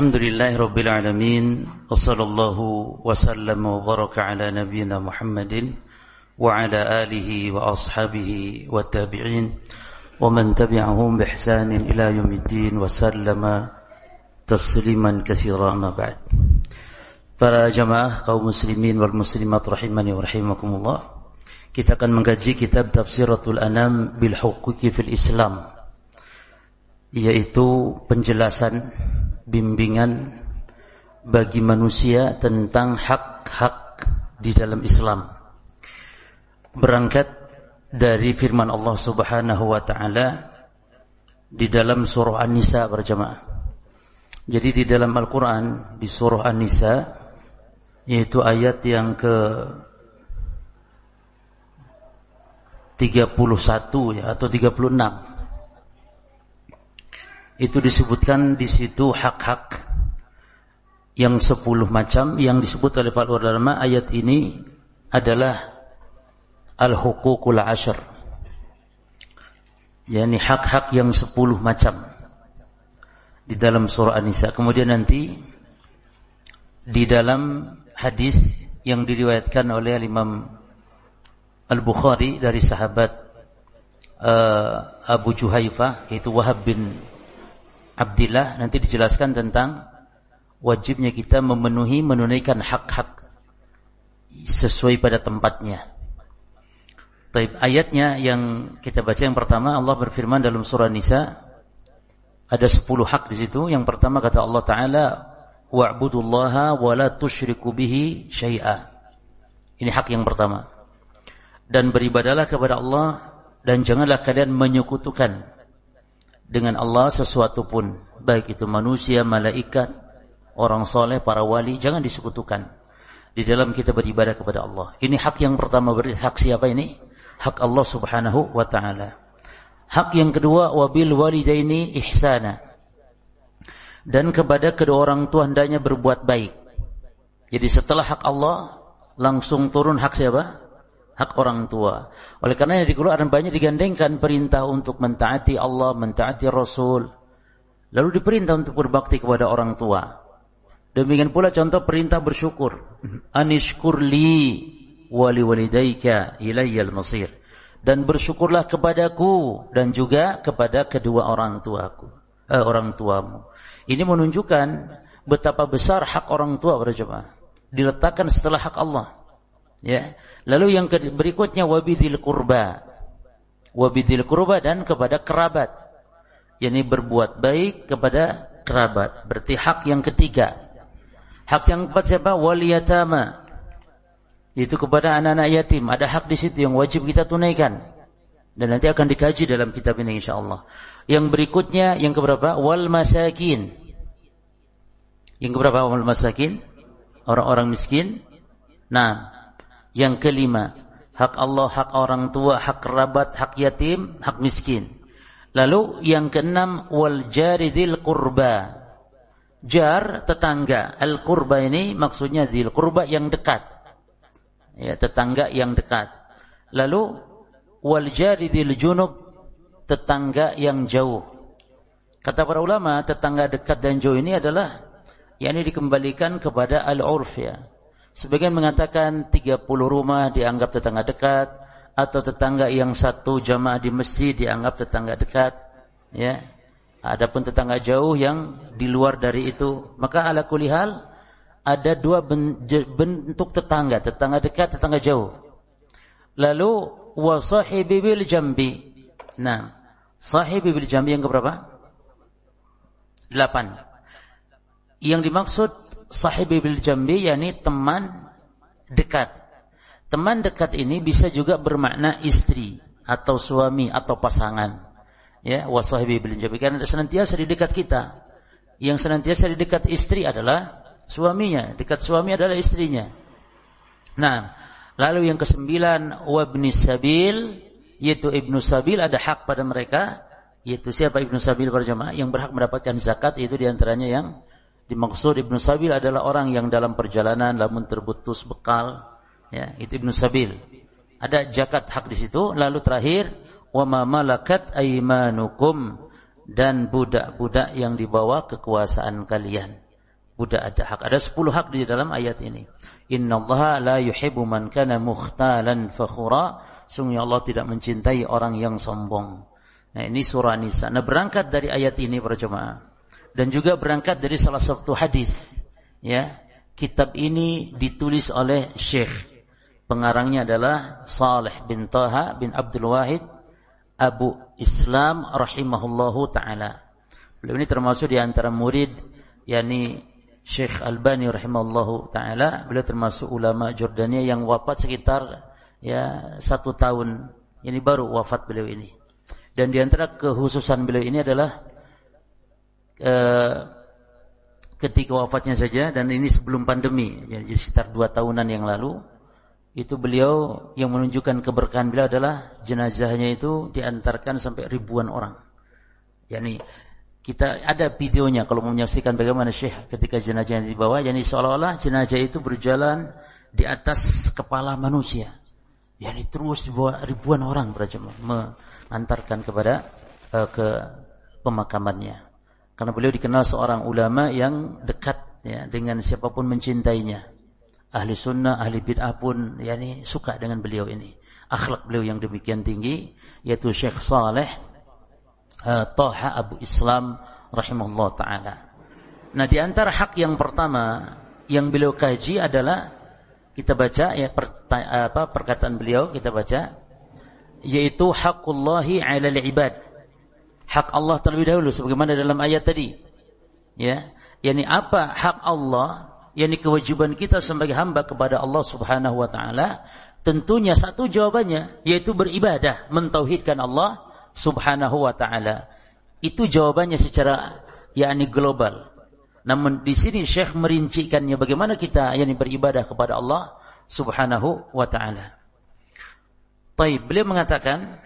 الحمد لله رب العالمين وصلى الله وسلم وبارك على نبينا محمد وعلى آله وأصحابه والتابعين ومن تبعهم بإحسان إلى يوم الدين وسلم تسليما كثيرا أما بعد. Para jamaah kaum muslimin wal muslimat rahimani wa rahimakumullah Kita Tafsiratul Anam bil Huquqi fil Islam. Yaitu penjelasan bimbingan bagi manusia tentang hak-hak di dalam Islam. Berangkat dari firman Allah Subhanahu wa taala di dalam surah An-Nisa berjamaah. Jadi di dalam Al-Qur'an di surah An-Nisa yaitu ayat yang ke 31 ya atau 36 itu disebutkan di situ hak-hak yang sepuluh macam yang disebut oleh para ulama ayat ini adalah al-huququl ashar yakni hak-hak yang sepuluh macam di dalam surah An-Nisa. Kemudian nanti di dalam hadis yang diriwayatkan oleh Imam Al-Bukhari dari sahabat uh, Abu Juhaifah yaitu Wahab bin Abdillah nanti dijelaskan tentang wajibnya kita memenuhi menunaikan hak-hak sesuai pada tempatnya. Taib ayatnya yang kita baca yang pertama Allah berfirman dalam surah Nisa ada 10 hak di situ. Yang pertama kata Allah taala wa'budullaha wa la tusyriku bihi syai'a. Ini hak yang pertama. Dan beribadalah kepada Allah dan janganlah kalian menyekutukan dengan Allah sesuatu pun, baik itu manusia, malaikat, orang soleh, para wali, jangan disekutukan. Di dalam kita beribadah kepada Allah. Ini hak yang pertama berarti hak siapa ini? Hak Allah Subhanahu wa taala. Hak yang kedua wabil walidaini ihsana. Dan kepada kedua orang tua hendaknya berbuat baik. Jadi setelah hak Allah langsung turun hak siapa? Hak orang tua. Oleh karena di Quran banyak digandengkan perintah untuk mentaati Allah, mentaati Rasul. Lalu diperintah untuk berbakti kepada orang tua. Demikian pula contoh perintah bersyukur. Anishkurli wali walidaika ilayyal masir. Dan bersyukurlah kepadaku dan juga kepada kedua orang tuaku. Eh, orang tuamu. Ini menunjukkan betapa besar hak orang tua pada jemaah. Diletakkan setelah hak Allah. Ya. Lalu yang berikutnya wabidil kurba. Wabidil kurba dan kepada kerabat. Yani berbuat baik kepada kerabat. Berarti hak yang ketiga. Hak yang keempat siapa? Waliyatama. Itu kepada anak-anak yatim. Ada hak di situ yang wajib kita tunaikan. Dan nanti akan dikaji dalam kitab ini insyaAllah. Yang berikutnya, yang keberapa? Wal masakin. Yang keberapa? Wal masakin? Orang-orang miskin. Nah, yang kelima, hak Allah, hak orang tua, hak kerabat, hak yatim, hak miskin. Lalu yang keenam wal jaridil kurba. Jar tetangga. Al kurba ini maksudnya zil kurba yang dekat. Ya, tetangga yang dekat. Lalu wal jaridil junub tetangga yang jauh. Kata para ulama, tetangga dekat dan jauh ini adalah yakni dikembalikan kepada al-urf ya. Sebagian mengatakan 30 rumah dianggap tetangga dekat atau tetangga yang satu jamaah di masjid dianggap tetangga dekat ya. Adapun tetangga jauh yang di luar dari itu, maka ala kulihal ada dua bentuk tetangga, tetangga dekat, tetangga jauh. Lalu wa sahibi bil jambi. Nah, sahibi bil jambi yang keberapa? Delapan. Yang dimaksud sahibi bil jambi yakni teman dekat. Teman dekat ini bisa juga bermakna istri atau suami atau pasangan. Ya, wasahibi bil jambi karena senantiasa di dekat kita. Yang senantiasa di dekat istri adalah suaminya, dekat suami adalah istrinya. Nah, lalu yang kesembilan wabni sabil yaitu ibnu sabil ada hak pada mereka yaitu siapa ibnu sabil berjamaah yang berhak mendapatkan zakat itu di antaranya yang Dimaksud Ibnu Sabil adalah orang yang dalam perjalanan namun terputus bekal. Ya, itu Ibnu Sabil. Ada zakat hak di situ. Lalu terakhir, wa ma malakat aimanukum dan budak-budak yang dibawa kekuasaan kalian. Udah ada hak. Ada 10 hak di dalam ayat ini. Inna Allah la yuhibbu man kana mukhtalan fakhura. Sungguh Allah tidak mencintai orang yang sombong. Nah ini surah Nisa. Nah berangkat dari ayat ini para jemaah. Dan juga berangkat dari salah satu hadis. Ya, kitab ini ditulis oleh Syekh. Pengarangnya adalah Saleh bin Taha bin Abdul Wahid Abu Islam rahimahullahu taala. Beliau ini termasuk di antara murid yakni Syekh Albani rahimahullahu taala. Beliau termasuk ulama Jordania yang wafat sekitar ya satu tahun. Ini baru wafat beliau ini. Dan di antara kekhususan beliau ini adalah eh, ketika wafatnya saja dan ini sebelum pandemi, jadi sekitar dua tahunan yang lalu itu beliau yang menunjukkan keberkahan beliau adalah jenazahnya itu diantarkan sampai ribuan orang. Yani kita ada videonya kalau mau menyaksikan bagaimana Syekh ketika jenazahnya dibawa, yani seolah-olah jenazah itu berjalan di atas kepala manusia. Yani terus dibawa ribuan orang berjamaah mengantarkan kepada uh, ke pemakamannya. Karena beliau dikenal seorang ulama yang dekat ya dengan siapa pun mencintainya ahli sunnah, ahli bid'ah pun yakni suka dengan beliau ini. Akhlak beliau yang demikian tinggi yaitu Syekh Saleh uh, Taha Abu Islam rahimahullah taala. Nah, di antara hak yang pertama yang beliau kaji adalah kita baca ya per, apa perkataan beliau kita baca yaitu hakullahi 'alal ibad. Hak Allah terlebih dahulu sebagaimana dalam ayat tadi. Ya, yakni apa hak Allah yakni kewajiban kita sebagai hamba kepada Allah Subhanahu wa taala tentunya satu jawabannya yaitu beribadah mentauhidkan Allah Subhanahu wa taala. Itu jawabannya secara yakni global. Namun di sini Syekh merincikannya bagaimana kita yakni beribadah kepada Allah Subhanahu wa taala. Taib beliau mengatakan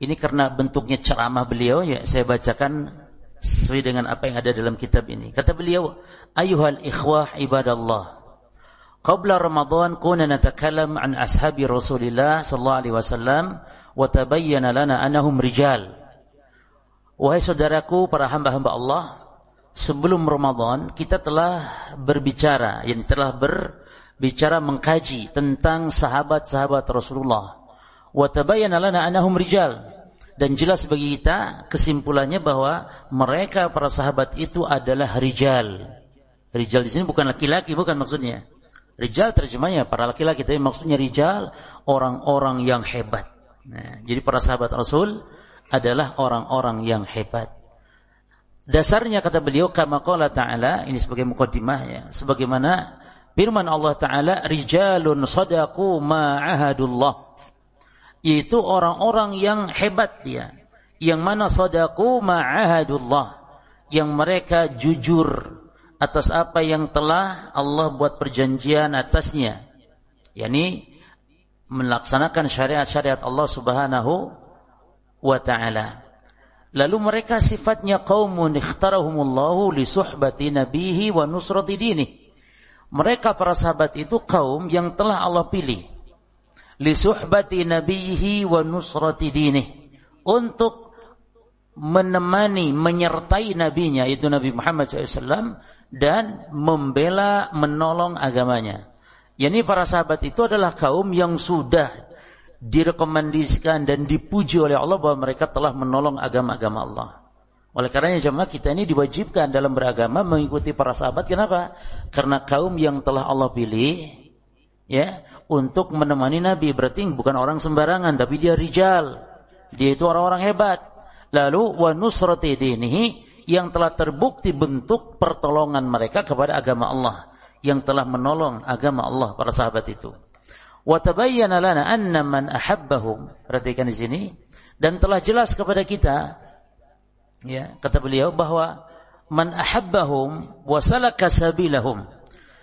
ini karena bentuknya ceramah beliau ya saya bacakan sesuai dengan apa yang ada dalam kitab ini. Kata beliau, "Ayuhal ikhwah ibadallah. Qabla Ramadan kunna natakallam an ashabi Rasulillah sallallahu alaihi wasallam wa tabayyana lana annahum rijal." Wahai saudaraku para hamba-hamba Allah, sebelum Ramadan kita telah berbicara, yakni telah berbicara mengkaji tentang sahabat-sahabat Rasulullah. Wa tabayyana lana annahum rijal dan jelas bagi kita kesimpulannya bahwa mereka para sahabat itu adalah rijal. Rijal di sini bukan laki-laki, bukan maksudnya. Rijal terjemahnya para laki-laki, tapi maksudnya rijal orang-orang yang hebat. Nah, jadi para sahabat Rasul adalah orang-orang yang hebat. Dasarnya kata beliau kama qala ta'ala ini sebagai mukaddimah ya, sebagaimana firman Allah taala rijalun sadaqu ma ahadullah yaitu orang-orang yang hebat dia. Yang mana sadaku ma'ahadullah. Yang mereka jujur atas apa yang telah Allah buat perjanjian atasnya. Yakni melaksanakan syariat-syariat Allah Subhanahu wa taala. Lalu mereka sifatnya qaumun ikhtarahumullahu li suhbati nabihi wa nusrati dini. Mereka para sahabat itu kaum yang telah Allah pilih li suhbati nabihi wa nusrati dinih untuk menemani menyertai nabinya itu Nabi Muhammad SAW dan membela menolong agamanya. Yani para sahabat itu adalah kaum yang sudah direkomendasikan dan dipuji oleh Allah bahwa mereka telah menolong agama-agama Allah. Oleh karenanya jemaah kita ini diwajibkan dalam beragama mengikuti para sahabat. Kenapa? Karena kaum yang telah Allah pilih, ya, untuk menemani Nabi. Berarti bukan orang sembarangan, tapi dia rijal. Dia itu orang-orang hebat. Lalu wa nusrati dinihi yang telah terbukti bentuk pertolongan mereka kepada agama Allah yang telah menolong agama Allah para sahabat itu. Wa tabayyana lana anna man ahabbahum. Perhatikan di sini dan telah jelas kepada kita ya kata beliau bahwa man ahabbahum wa salaka sabilahum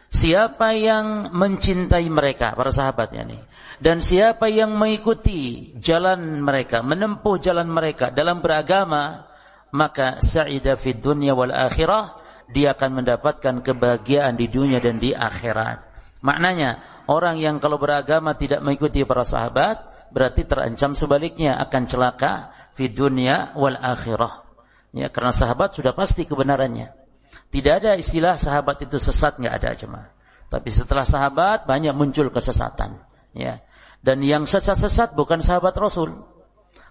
Siapa yang mencintai mereka, para sahabat nih, dan siapa yang mengikuti jalan mereka, menempuh jalan mereka dalam beragama, maka sa'ida fid dunya wal akhirah, dia akan mendapatkan kebahagiaan di dunia dan di akhirat. Maknanya, orang yang kalau beragama tidak mengikuti para sahabat, berarti terancam sebaliknya akan celaka fid dunya wal akhirah. Ya, karena sahabat sudah pasti kebenarannya. Tidak ada istilah sahabat itu sesat nggak ada cuma. Tapi setelah sahabat banyak muncul kesesatan. Ya. Dan yang sesat-sesat bukan sahabat Rasul.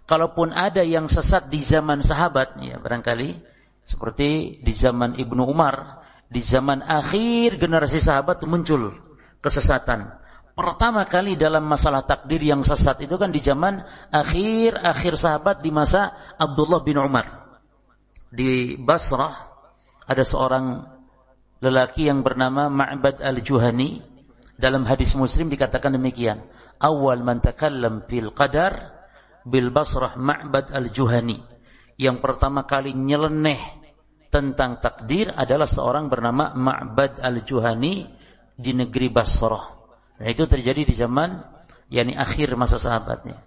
Kalaupun ada yang sesat di zaman sahabat, ya barangkali seperti di zaman Ibnu Umar, di zaman akhir generasi sahabat muncul kesesatan. Pertama kali dalam masalah takdir yang sesat itu kan di zaman akhir-akhir sahabat di masa Abdullah bin Umar. Di Basrah ada seorang lelaki yang bernama Ma'bad al-Juhani. Dalam hadis Muslim dikatakan demikian. Awal man takallam fil qadar bil Basrah Ma'bad al-Juhani. Yang pertama kali nyeleneh tentang takdir adalah seorang bernama Ma'bad al-Juhani di negeri Basrah. Nah itu terjadi di zaman yakni akhir masa sahabatnya.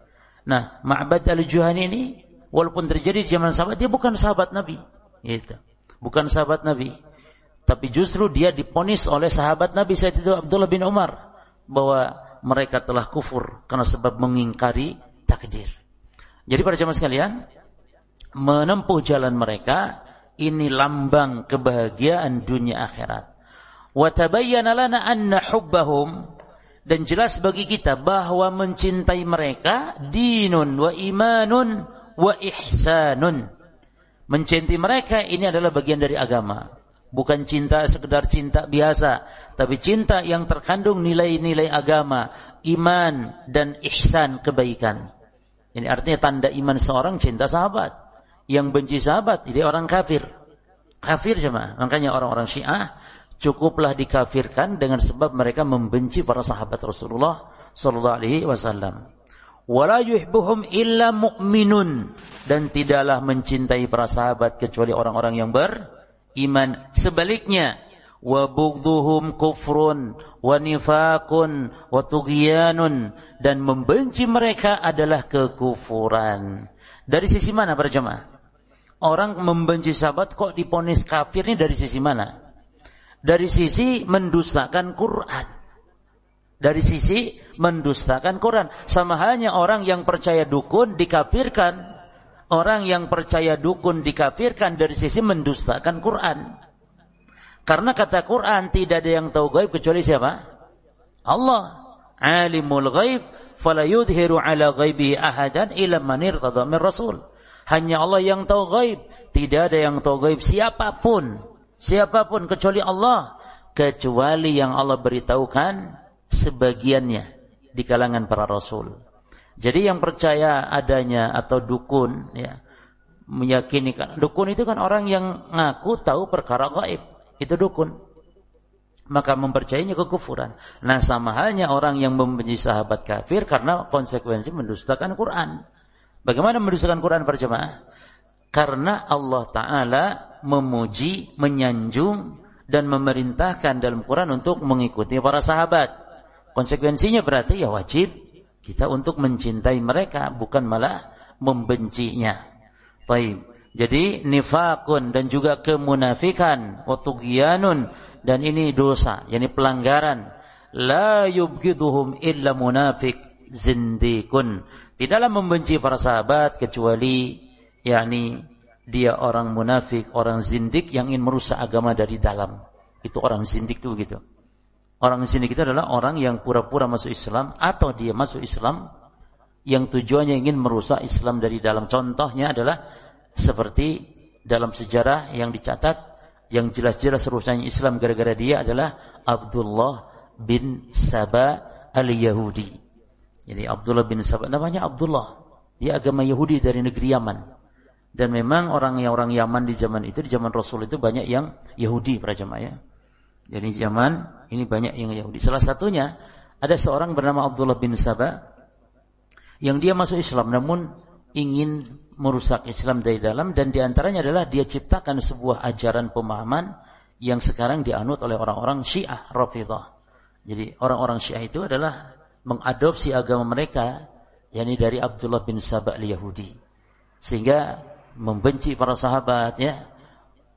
Nah Ma'bad al-Juhani ini walaupun terjadi di zaman sahabat dia bukan sahabat Nabi. Gitu bukan sahabat Nabi. Tapi justru dia diponis oleh sahabat Nabi saat itu Abdullah bin Umar bahwa mereka telah kufur karena sebab mengingkari takdir. Jadi para jemaah sekalian, menempuh jalan mereka ini lambang kebahagiaan dunia akhirat. Wa tabayyana lana anna hubbahum dan jelas bagi kita bahwa mencintai mereka dinun wa imanun wa ihsanun Mencintai mereka ini adalah bagian dari agama. Bukan cinta sekedar cinta biasa, tapi cinta yang terkandung nilai-nilai agama, iman dan ihsan kebaikan. Ini artinya tanda iman seorang cinta sahabat. Yang benci sahabat, ini orang kafir. Kafir jemaah. Makanya orang-orang Syiah cukuplah dikafirkan dengan sebab mereka membenci para sahabat Rasulullah sallallahu alaihi wasallam wala yuhibbuhum illa mu'minun. Dan tidaklah mencintai para sahabat kecuali orang-orang yang beriman. Sebaliknya wa bughdhuhum kufrun wa nifaqun wa tughyanun. Dan membenci mereka adalah kekufuran. Dari sisi mana para jemaah? Orang membenci sahabat kok diponis kafir ini dari sisi mana? Dari sisi mendustakan Quran dari sisi mendustakan Quran. Sama halnya orang yang percaya dukun dikafirkan. Orang yang percaya dukun dikafirkan dari sisi mendustakan Quran. Karena kata Quran tidak ada yang tahu gaib kecuali siapa? Allah. Alimul ghaib fala yudhiru ala ghaibihi ahadan illa man irtada rasul. Hanya Allah yang tahu gaib, tidak ada yang tahu gaib siapa pun, siapa pun kecuali Allah, kecuali yang Allah beritahukan sebagiannya di kalangan para rasul. Jadi yang percaya adanya atau dukun ya meyakini kan dukun itu kan orang yang ngaku tahu perkara gaib. Itu dukun. Maka mempercayainya kekufuran. Nah sama halnya orang yang membenci sahabat kafir karena konsekuensi mendustakan Quran. Bagaimana mendustakan Quran berjemaah? Karena Allah Ta'ala memuji, menyanjung, dan memerintahkan dalam Quran untuk mengikuti para sahabat. Konsekuensinya berarti ya wajib kita untuk mencintai mereka bukan malah membencinya. Baik. Jadi nifakun dan juga kemunafikan, watugianun dan ini dosa, yakni pelanggaran. La yubghiduhum illa munafik zindikun. Tidaklah membenci para sahabat kecuali yakni dia orang munafik, orang zindik yang ingin merusak agama dari dalam. Itu orang zindik itu gitu. Orang di sini kita adalah orang yang pura-pura masuk Islam atau dia masuk Islam yang tujuannya ingin merusak Islam dari dalam. Contohnya adalah seperti dalam sejarah yang dicatat yang jelas-jelas rusaknya Islam gara-gara dia adalah Abdullah bin Saba al-Yahudi. Jadi Abdullah bin Saba namanya Abdullah. Dia agama Yahudi dari negeri Yaman. Dan memang orang yang orang Yaman di zaman itu di zaman Rasul itu banyak yang Yahudi para jemaah ya. Jadi zaman ini banyak yang Yahudi. Salah satunya ada seorang bernama Abdullah bin Sabah yang dia masuk Islam namun ingin merusak Islam dari dalam dan di antaranya adalah dia ciptakan sebuah ajaran pemahaman yang sekarang dianut oleh orang-orang Syiah Rafidah. Jadi orang-orang Syiah itu adalah mengadopsi agama mereka yakni dari Abdullah bin Sabah Yahudi. Sehingga membenci para sahabat ya,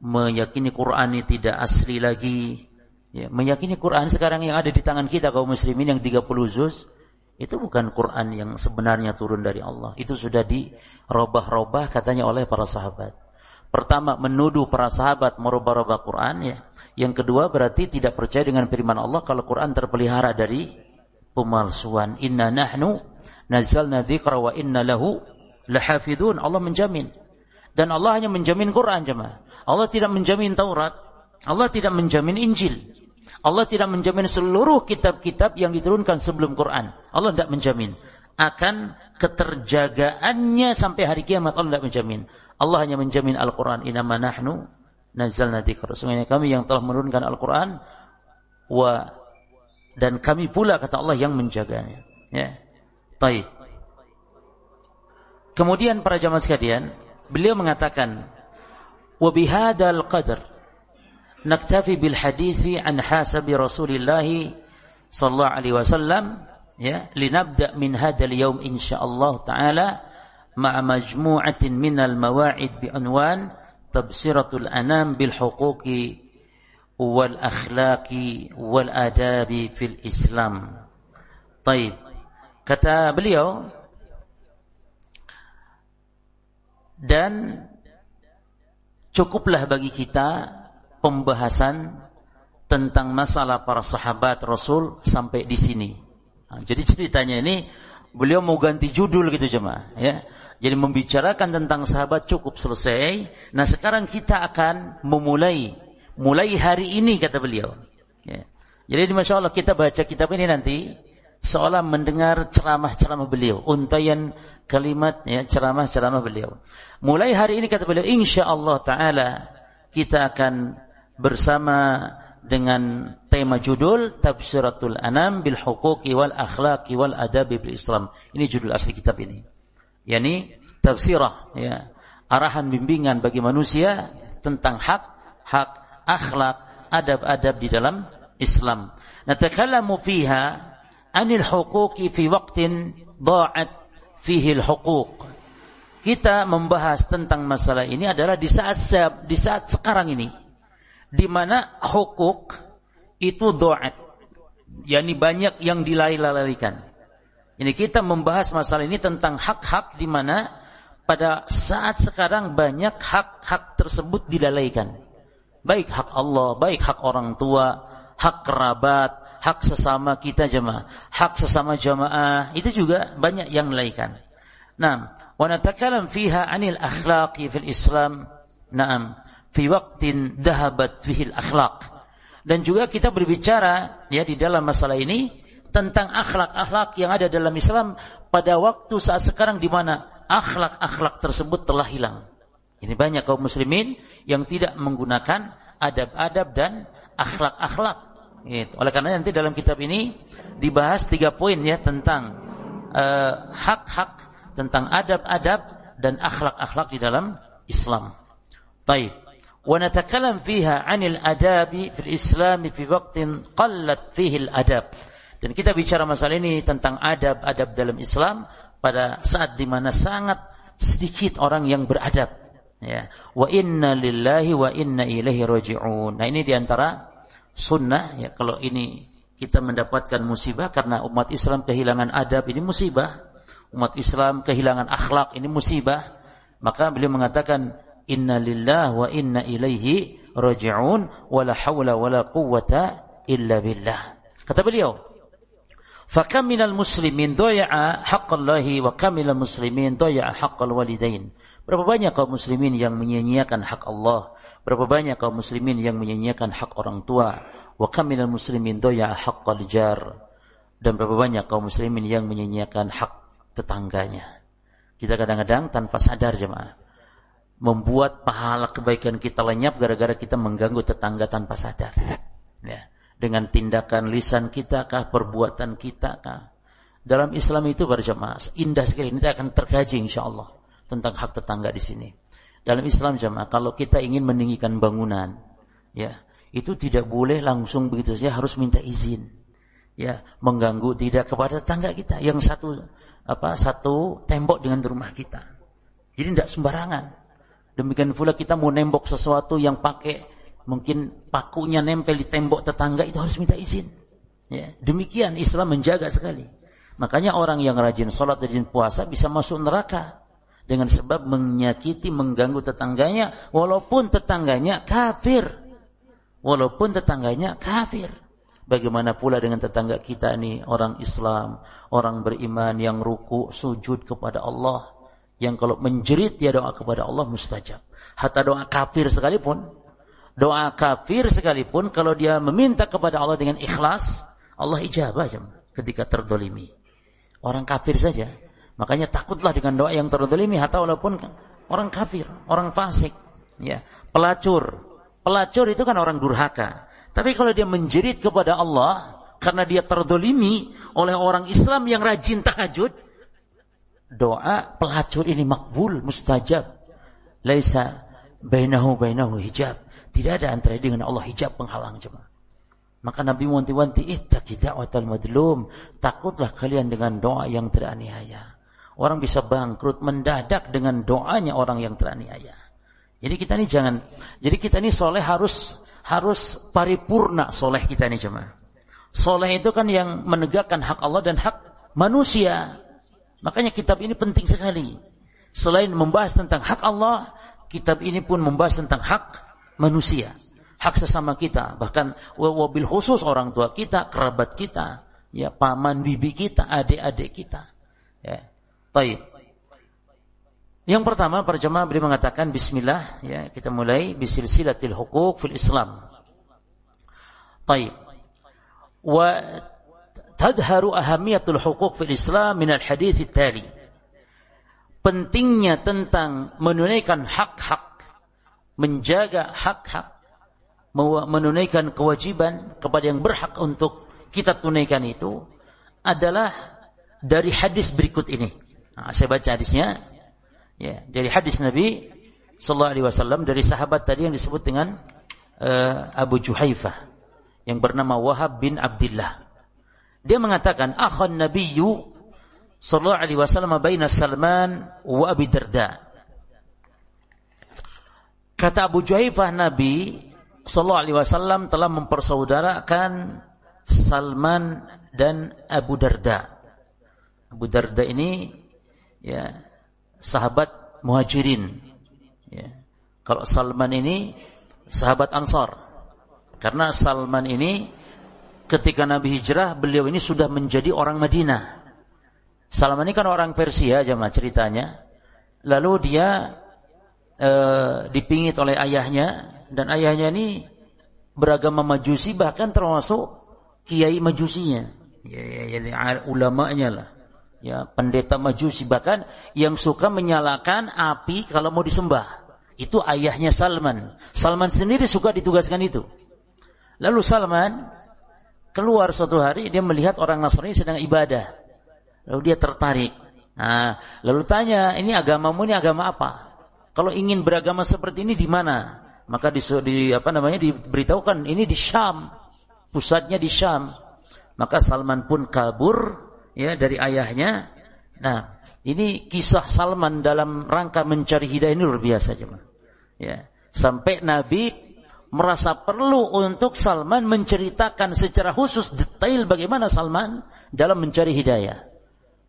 meyakini Quran ini tidak asli lagi, Ya, meyakini Quran sekarang yang ada di tangan kita kaum muslimin yang 30 juz itu bukan Quran yang sebenarnya turun dari Allah. Itu sudah dirobah-robah katanya oleh para sahabat. Pertama, menuduh para sahabat merubah-rubah Quran ya. Yang kedua berarti tidak percaya dengan firman Allah kalau Quran terpelihara dari pemalsuan. Inna nahnu nazzalna dzikra wa inna lahu lahafidun. Allah menjamin. Dan Allah hanya menjamin Quran jemaah. Allah tidak menjamin Taurat. Allah tidak menjamin Injil. Allah tidak menjamin seluruh kitab-kitab yang diturunkan sebelum Quran. Allah tidak menjamin. Akan keterjagaannya sampai hari kiamat Allah tidak menjamin. Allah hanya menjamin Al-Quran. Inama nahnu nazzalna dzikra. Sungguhnya kami yang telah menurunkan Al-Quran. Wa dan kami pula kata Allah yang menjaganya. Ya. Kemudian para jamaah sekalian, beliau mengatakan, "Wa bihadzal qadar naktafi bil hadithi an hasabi Rasulillah sallallahu alaihi wasallam ya linabda min hadzal yaum insyaallah taala ma'a majmu'atin minal mawa'id bi unwan tabsiratul anam bil huquqi wal akhlaqi wal adabi fil Islam. Taib. Kata beliau dan cukuplah bagi kita pembahasan tentang masalah para sahabat Rasul sampai di sini. Nah, jadi ceritanya ini beliau mau ganti judul gitu jemaah ya. Jadi membicarakan tentang sahabat cukup selesai. Nah sekarang kita akan memulai mulai hari ini kata beliau. Ya. Jadi masya Allah kita baca kitab ini nanti seolah mendengar ceramah-ceramah beliau, untayan kalimat ya ceramah-ceramah beliau. Mulai hari ini kata beliau, insya Allah Taala kita akan bersama dengan tema judul Tafsiratul Anam bil Huquqi wal Akhlaqi wal Adabi bil Islam. Ini judul asli kitab ini. Yani tafsirah ya, arahan bimbingan bagi manusia tentang hak, hak akhlak, adab-adab di dalam Islam. Natakallamu fiha anil huquqi fi waqtin dha'at fihi al-huquq. Kita membahas tentang masalah ini adalah di saat di saat sekarang ini di mana hukuk itu dha'at. Yani banyak yang dilalaikan. Ini kita membahas masalah ini tentang hak-hak di mana pada saat sekarang banyak hak-hak tersebut dilalaikan baik hak Allah, baik hak orang tua, hak kerabat, hak sesama kita jemaah, hak sesama jamaah, itu juga banyak yang melalaikan. Nah, wa natakalam fiha anil akhlaqi fil Islam. Naam, fi waqtin dahabat fihi akhlaq. Dan juga kita berbicara ya di dalam masalah ini tentang akhlak-akhlak yang ada dalam Islam pada waktu saat sekarang di mana akhlak-akhlak tersebut telah hilang. Ini banyak kaum muslimin yang tidak menggunakan adab-adab dan akhlak-akhlak. Gitu. Oleh karena nanti dalam kitab ini dibahas tiga poin ya tentang eh, hak-hak, uh, tentang adab-adab dan akhlak-akhlak di dalam Islam. Baik. Natakalam fiha 'anil adabi fil Islam fi waqtin qallat fihi al-adab. Dan kita bicara masalah ini tentang adab-adab dalam Islam pada saat di mana sangat sedikit orang yang beradab ya. Wa inna lillahi wa inna ilaihi raji'un. Nah ini di antara sunnah ya. Kalau ini kita mendapatkan musibah karena umat Islam kehilangan adab ini musibah. Umat Islam kehilangan akhlak ini musibah. Maka beliau mengatakan inna lillahi wa inna ilaihi raji'un wala hawla wala quwwata illa billah kata beliau fakam minal muslimin doya'a haqqallahi wa kamilal muslimin doya'a haqqal walidain Berapa banyak kaum muslimin yang menyia-nyiakan hak Allah? Berapa banyak kaum muslimin yang menyia-nyiakan hak orang tua? Wa kamilal muslimin doya haqqal jar. Dan berapa banyak kaum muslimin yang menyia-nyiakan hak tetangganya? Kita kadang-kadang tanpa sadar jemaah membuat pahala kebaikan kita lenyap gara-gara kita mengganggu tetangga tanpa sadar. Ya, dengan tindakan lisan kita kah, perbuatan kita kah. Dalam Islam itu berjemaah indah sekali ini akan terkaji insya Allah tentang hak tetangga di sini. Dalam Islam jemaah, kalau kita ingin meninggikan bangunan, ya, itu tidak boleh langsung begitu saja harus minta izin. Ya, mengganggu tidak kepada tetangga kita yang satu apa satu tembok dengan rumah kita. Jadi tidak sembarangan. Demikian pula kita mau nembok sesuatu yang pakai mungkin pakunya nempel di tembok tetangga itu harus minta izin. Ya, demikian Islam menjaga sekali. Makanya orang yang rajin sholat, rajin puasa bisa masuk neraka dengan sebab menyakiti, mengganggu tetangganya walaupun tetangganya kafir. Walaupun tetangganya kafir. Bagaimana pula dengan tetangga kita ini orang Islam, orang beriman yang ruku, sujud kepada Allah, yang kalau menjerit dia doa kepada Allah mustajab. Hatta doa kafir sekalipun, doa kafir sekalipun kalau dia meminta kepada Allah dengan ikhlas, Allah ijabah jemaah ketika terdolimi. Orang kafir saja. Makanya takutlah dengan doa yang terdolimi hatta walaupun orang kafir, orang fasik, ya, pelacur. Pelacur itu kan orang durhaka. Tapi kalau dia menjerit kepada Allah karena dia terdolimi oleh orang Islam yang rajin tahajud, doa pelacur ini makbul, mustajab. Laisa bainahu bainahu hijab. Tidak ada antara dengan Allah hijab penghalang cuma. Maka Nabi wanti-wanti, ittaqi da'watal madlum. Takutlah kalian dengan doa yang teraniaya. Orang bisa bangkrut mendadak dengan doanya orang yang teraniaya. Jadi kita ini jangan, jadi kita ini soleh harus harus paripurna soleh kita ini cuma. Soleh itu kan yang menegakkan hak Allah dan hak manusia. Makanya kitab ini penting sekali. Selain membahas tentang hak Allah, kitab ini pun membahas tentang hak manusia. Hak sesama kita. Bahkan wabil khusus orang tua kita, kerabat kita, ya paman bibi kita, adik-adik kita. Ya. Taib. Yang pertama para jemaah beliau mengatakan bismillah ya kita mulai bisilsilatil hukuk fil Islam. Baik. Wa tadharu ahamiyatul hukuk fil Islam min al hadits tali. Pentingnya tentang menunaikan hak-hak, menjaga hak-hak, menunaikan kewajiban kepada yang berhak untuk kita tunaikan itu adalah dari hadis berikut ini. Nah, saya baca hadisnya Ya, dari hadis Nabi sallallahu alaihi wasallam dari sahabat tadi yang disebut dengan uh, Abu Juhaifah yang bernama Wahab bin Abdullah. Dia mengatakan, "Akhan Nabiyyu sallallahu alaihi wasallam baina Salman wa Abi Darda." Kata Abu Juhaifah Nabi sallallahu alaihi wasallam telah mempersaudarakan Salman dan Abu Darda. Abu Darda ini ya sahabat muhajirin. Ya. Kalau Salman ini sahabat Ansar. Karena Salman ini ketika Nabi hijrah beliau ini sudah menjadi orang Madinah. Salman ini kan orang Persia aja ceritanya. Lalu dia e, dipingit oleh ayahnya dan ayahnya ini beragama Majusi bahkan termasuk kiai Majusinya. Ya, ya, ya, ulamanya lah ya pendeta majusi bahkan yang suka menyalakan api kalau mau disembah itu ayahnya Salman Salman sendiri suka ditugaskan itu lalu Salman keluar suatu hari dia melihat orang Nasrani sedang ibadah. Lalu dia tertarik. Nah lalu tanya ini agamamu ini agama apa? Kalau ingin beragama seperti ini di mana? Maka di, di apa namanya diberitahukan ini di Syam. Pusatnya di Syam. Maka Salman pun kabur ya dari ayahnya. Nah, ini kisah Salman dalam rangka mencari hidayah ini luar biasa cuman. Ya, sampai Nabi merasa perlu untuk Salman menceritakan secara khusus detail bagaimana Salman dalam mencari hidayah.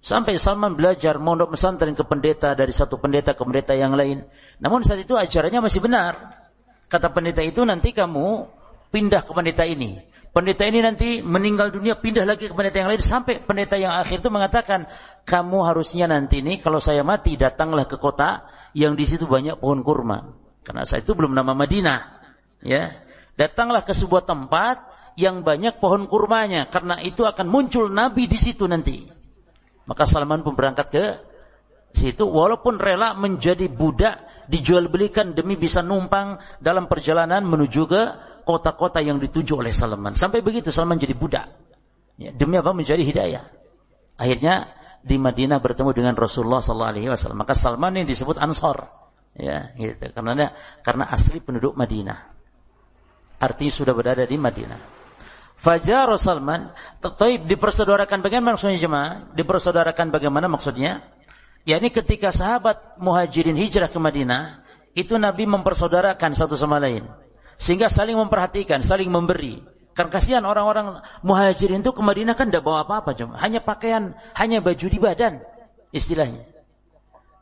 Sampai Salman belajar mondok pesantren ke pendeta dari satu pendeta ke pendeta yang lain. Namun saat itu ajarannya masih benar. Kata pendeta itu nanti kamu pindah ke pendeta ini pendeta ini nanti meninggal dunia pindah lagi ke pendeta yang lain sampai pendeta yang akhir itu mengatakan kamu harusnya nanti ini kalau saya mati datanglah ke kota yang di situ banyak pohon kurma karena saya itu belum nama Madinah ya datanglah ke sebuah tempat yang banyak pohon kurmanya karena itu akan muncul nabi di situ nanti maka Salman pun berangkat ke situ walaupun rela menjadi budak dijual belikan demi bisa numpang dalam perjalanan menuju ke kota-kota yang dituju oleh Salman. Sampai begitu Salman jadi budak. Ya, demi apa? Menjadi hidayah. Akhirnya di Madinah bertemu dengan Rasulullah Sallallahu Alaihi Wasallam. Maka Salman ini disebut Ansor. Ya, gitu. Karena karena asli penduduk Madinah. Artinya sudah berada di Madinah. Fajar Salman, tetapi dipersaudarakan bagaimana maksudnya jemaah? Dipersaudarakan bagaimana maksudnya? Ya ini ketika sahabat muhajirin hijrah ke Madinah, itu Nabi mempersaudarakan satu sama lain. Sehingga saling memperhatikan, saling memberi. Karena kasihan orang-orang muhajirin itu ke Madinah kan tidak bawa apa-apa cuma hanya pakaian, hanya baju di badan istilahnya.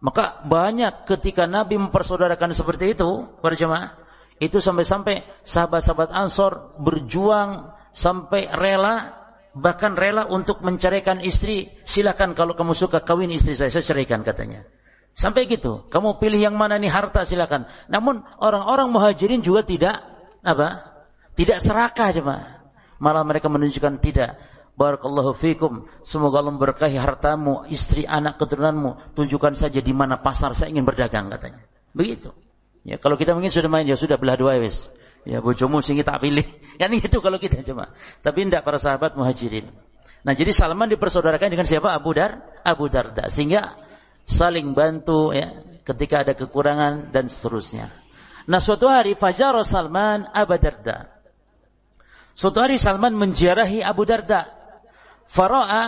Maka banyak ketika Nabi mempersaudarakan seperti itu, para jemaah, itu sampai-sampai sahabat-sahabat Ansor berjuang sampai rela bahkan rela untuk menceraikan istri. Silakan kalau kamu suka kawin istri saya, saya ceraikan katanya. Sampai gitu. Kamu pilih yang mana nih harta silakan. Namun orang-orang muhajirin juga tidak apa? Tidak serakah jemaah. Malah mereka menunjukkan tidak. Barakallahu fikum. Semoga Allah memberkahi hartamu, istri, anak, keturunanmu. Tunjukkan saja di mana pasar saya ingin berdagang katanya. Begitu. Ya, kalau kita mungkin sudah main ya sudah belah dua wis. Ya bojomu sing tak pilih. Kan itu kalau kita cuma. Tapi tidak para sahabat muhajirin. Nah, jadi Salman dipersaudarakan dengan siapa? Abu Dar, Abu Darda. Sehingga saling bantu ya ketika ada kekurangan dan seterusnya. Nah, suatu hari Fajar Salman Abu Darda. Suatu hari Salman menziarahi Abu Darda. Fara'a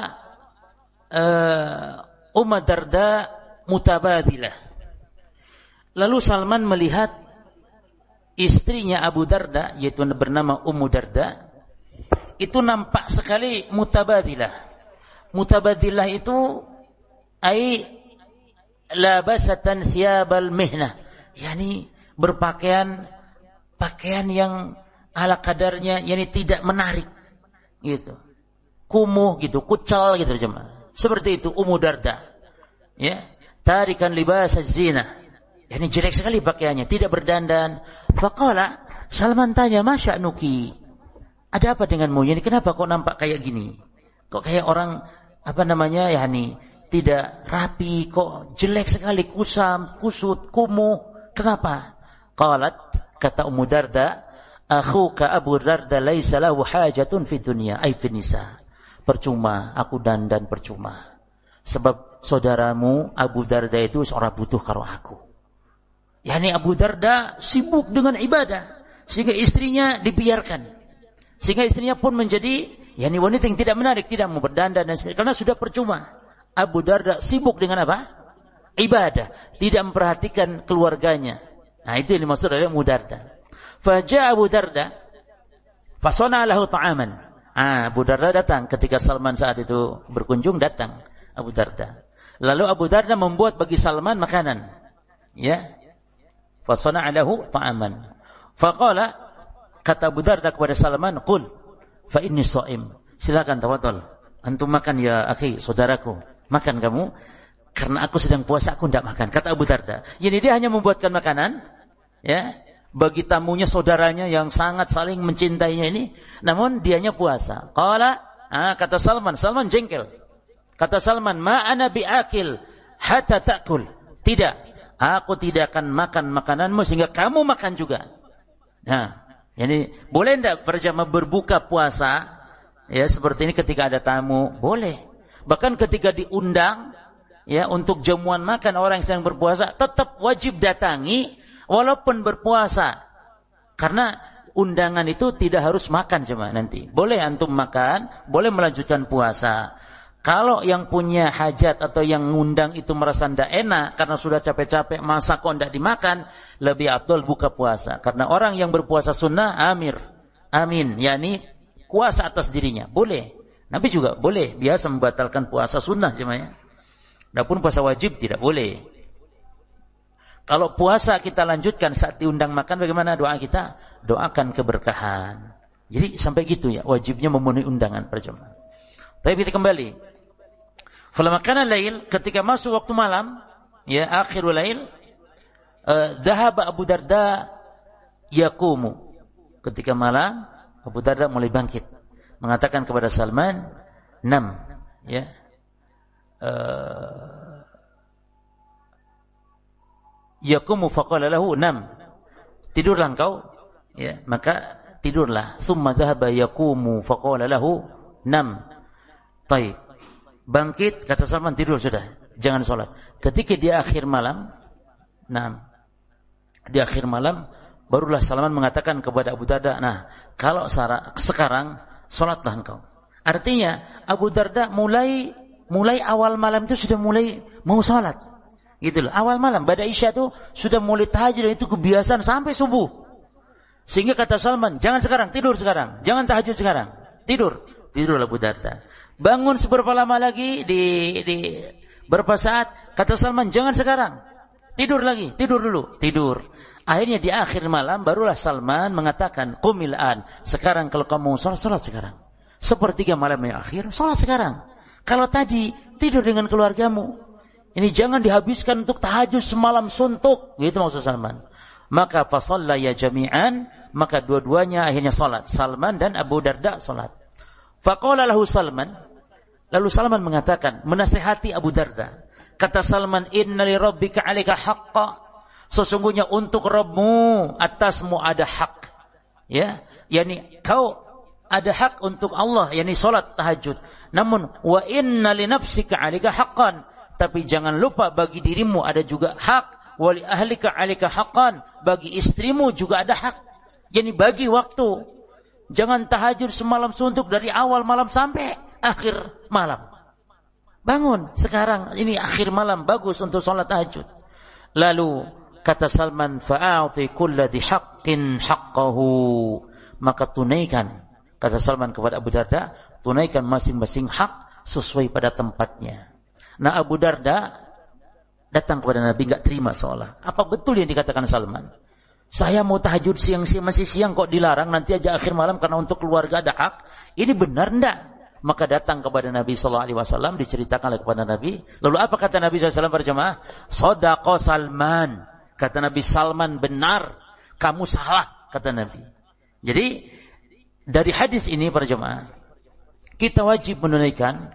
uh, Umar Darda mutabadilah. Lalu Salman melihat istrinya Abu Darda yaitu bernama Ummu Darda itu nampak sekali mutabadilah. Mutabadilah itu ai labasatan thiyabal mihnah. Yani berpakaian pakaian yang ala kadarnya yani tidak menarik gitu. Kumuh gitu, kucal gitu jemaah. Seperti itu Ummu Darda. Ya, tarikan libas zina ini jelek sekali pakaiannya, tidak berdandan. Faqala, Salman tanya, Masya Nuki, ada apa denganmu? Ini kenapa kok nampak kayak gini? Kok kayak orang, apa namanya, ya nih, tidak rapi, kok jelek sekali, kusam, kusut, kumuh. Kenapa? Qalat, kata Ummu Darda, Akhuka Abu Darda laisa lahu hajatun fi dunia, ay fi nisa. Percuma, aku dandan percuma. Sebab saudaramu Abu Darda itu seorang butuh karo aku. Yani Abu Darda sibuk dengan ibadah sehingga istrinya dibiarkan. Sehingga istrinya pun menjadi yani wanita yang tidak menarik, tidak mau berdandan dan sebagainya karena sudah percuma. Abu Darda sibuk dengan apa? Ibadah, tidak memperhatikan keluarganya. Nah, itu yang dimaksud oleh Abu Darda. Faja Abu Darda fasona lahu ta'aman. Ah, Abu Darda datang ketika Salman saat itu berkunjung datang Abu Darda. Lalu Abu Darda membuat bagi Salman makanan. Ya, Fasana alahu ta'aman. Faqala kata Abu Darda kepada Salman, "Qul fa inni shaim." Silakan tawadul. Antum makan ya akhi, saudaraku. Makan kamu karena aku sedang puasa aku tidak makan. Kata Abu Darda. Jadi dia hanya membuatkan makanan ya bagi tamunya saudaranya yang sangat saling mencintainya ini, namun dianya puasa. Qala ah, kata Salman, Salman jengkel. Kata Salman, "Ma ana biakil hatta ta'kul." Tidak, Aku tidak akan makan makananmu sehingga kamu makan juga. Nah, ini boleh tidak berjamaah berbuka puasa ya seperti ini ketika ada tamu? Boleh. Bahkan ketika diundang ya untuk jamuan makan orang yang sedang berpuasa tetap wajib datangi walaupun berpuasa. Karena undangan itu tidak harus makan cuma nanti. Boleh antum makan, boleh melanjutkan puasa. Kalau yang punya hajat atau yang ngundang itu merasa tidak enak karena sudah capek-capek masak kok tidak dimakan, lebih abdul buka puasa. Karena orang yang berpuasa sunnah amir, amin, yakni kuasa atas dirinya, boleh. Nabi juga boleh, biasa membatalkan puasa sunnah cuma Adapun puasa wajib tidak boleh. Kalau puasa kita lanjutkan saat diundang makan bagaimana doa kita? Doakan keberkahan. Jadi sampai gitu ya, wajibnya memenuhi undangan perjamaah. Tapi kita kembali, Falamma kana lail ketika masuk waktu malam, ya akhirul lail, uh, Abu Darda yakumu. Ketika malam, Abu Darda mulai bangkit. Mengatakan kepada Salman, "Nam." Ya. Uh, yakumu faqala lahu, "Nam." Tidurlah engkau. Ya, maka tidurlah. Summa dhahaba yakumu faqala lahu, "Nam." Taib bangkit kata Salman tidur sudah. Jangan sholat. Ketika di akhir malam nah di akhir malam barulah Salman mengatakan kepada Abu Darda nah kalau sekarang sholatlah engkau. Artinya Abu Darda mulai mulai awal malam itu sudah mulai mau sholat. Gitu loh. Awal malam pada Isya itu sudah mulai tahajud itu kebiasaan sampai subuh. Sehingga kata Salman jangan sekarang tidur sekarang. Jangan tahajud sekarang. Tidur. Tidur Abu Darda Bangun seberapa lama lagi di, di Berapa saat? Kata Salman, jangan sekarang. Tidur lagi, tidur dulu, tidur. Akhirnya di akhir malam barulah Salman mengatakan, Kumilan, sekarang kalau kamu sholat, sholat sekarang. Sepertiga malam yang akhir, sholat sekarang. Kalau tadi tidur dengan keluargamu, ini jangan dihabiskan untuk tahajud semalam suntuk. Gitu maksud Salman. Maka fasalla ya jami'an, maka dua-duanya akhirnya salat. Salman dan Abu Darda salat. Faqala lahu Salman, lalu Salman mengatakan, menasihati Abu Darda. Kata Salman, "Inna li rabbika 'alaika haqqa." Sesungguhnya untuk Rabbmu atasmu ada hak. Ya, yakni kau ada hak untuk Allah, yakni salat tahajud. Namun wa inna li nafsika 'alaika haqqan tapi jangan lupa bagi dirimu ada juga hak wali ahlika alika haqqan bagi istrimu juga ada hak jadi bagi waktu jangan tahajud semalam suntuk dari awal malam sampai akhir malam bangun sekarang ini akhir malam bagus untuk sholat tahajud lalu kata Salman fa'ati kulladhi haqqin haqqahu maka tunaikan kata Salman kepada Abu Darda tunaikan masing-masing hak sesuai pada tempatnya Nah Abu Darda datang kepada Nabi nggak terima seolah. Apa betul yang dikatakan Salman? Saya mau tahajud siang-siang masih siang kok dilarang nanti aja akhir malam karena untuk keluarga ada hak. Ini benar ndak? Maka datang kepada Nabi Sallallahu Alaihi Wasallam diceritakan kepada Nabi. Lalu apa kata Nabi SAW berjamaah? Sodako Salman. Kata Nabi Salman benar. Kamu salah kata Nabi. Jadi dari hadis ini para jemaah kita wajib menunaikan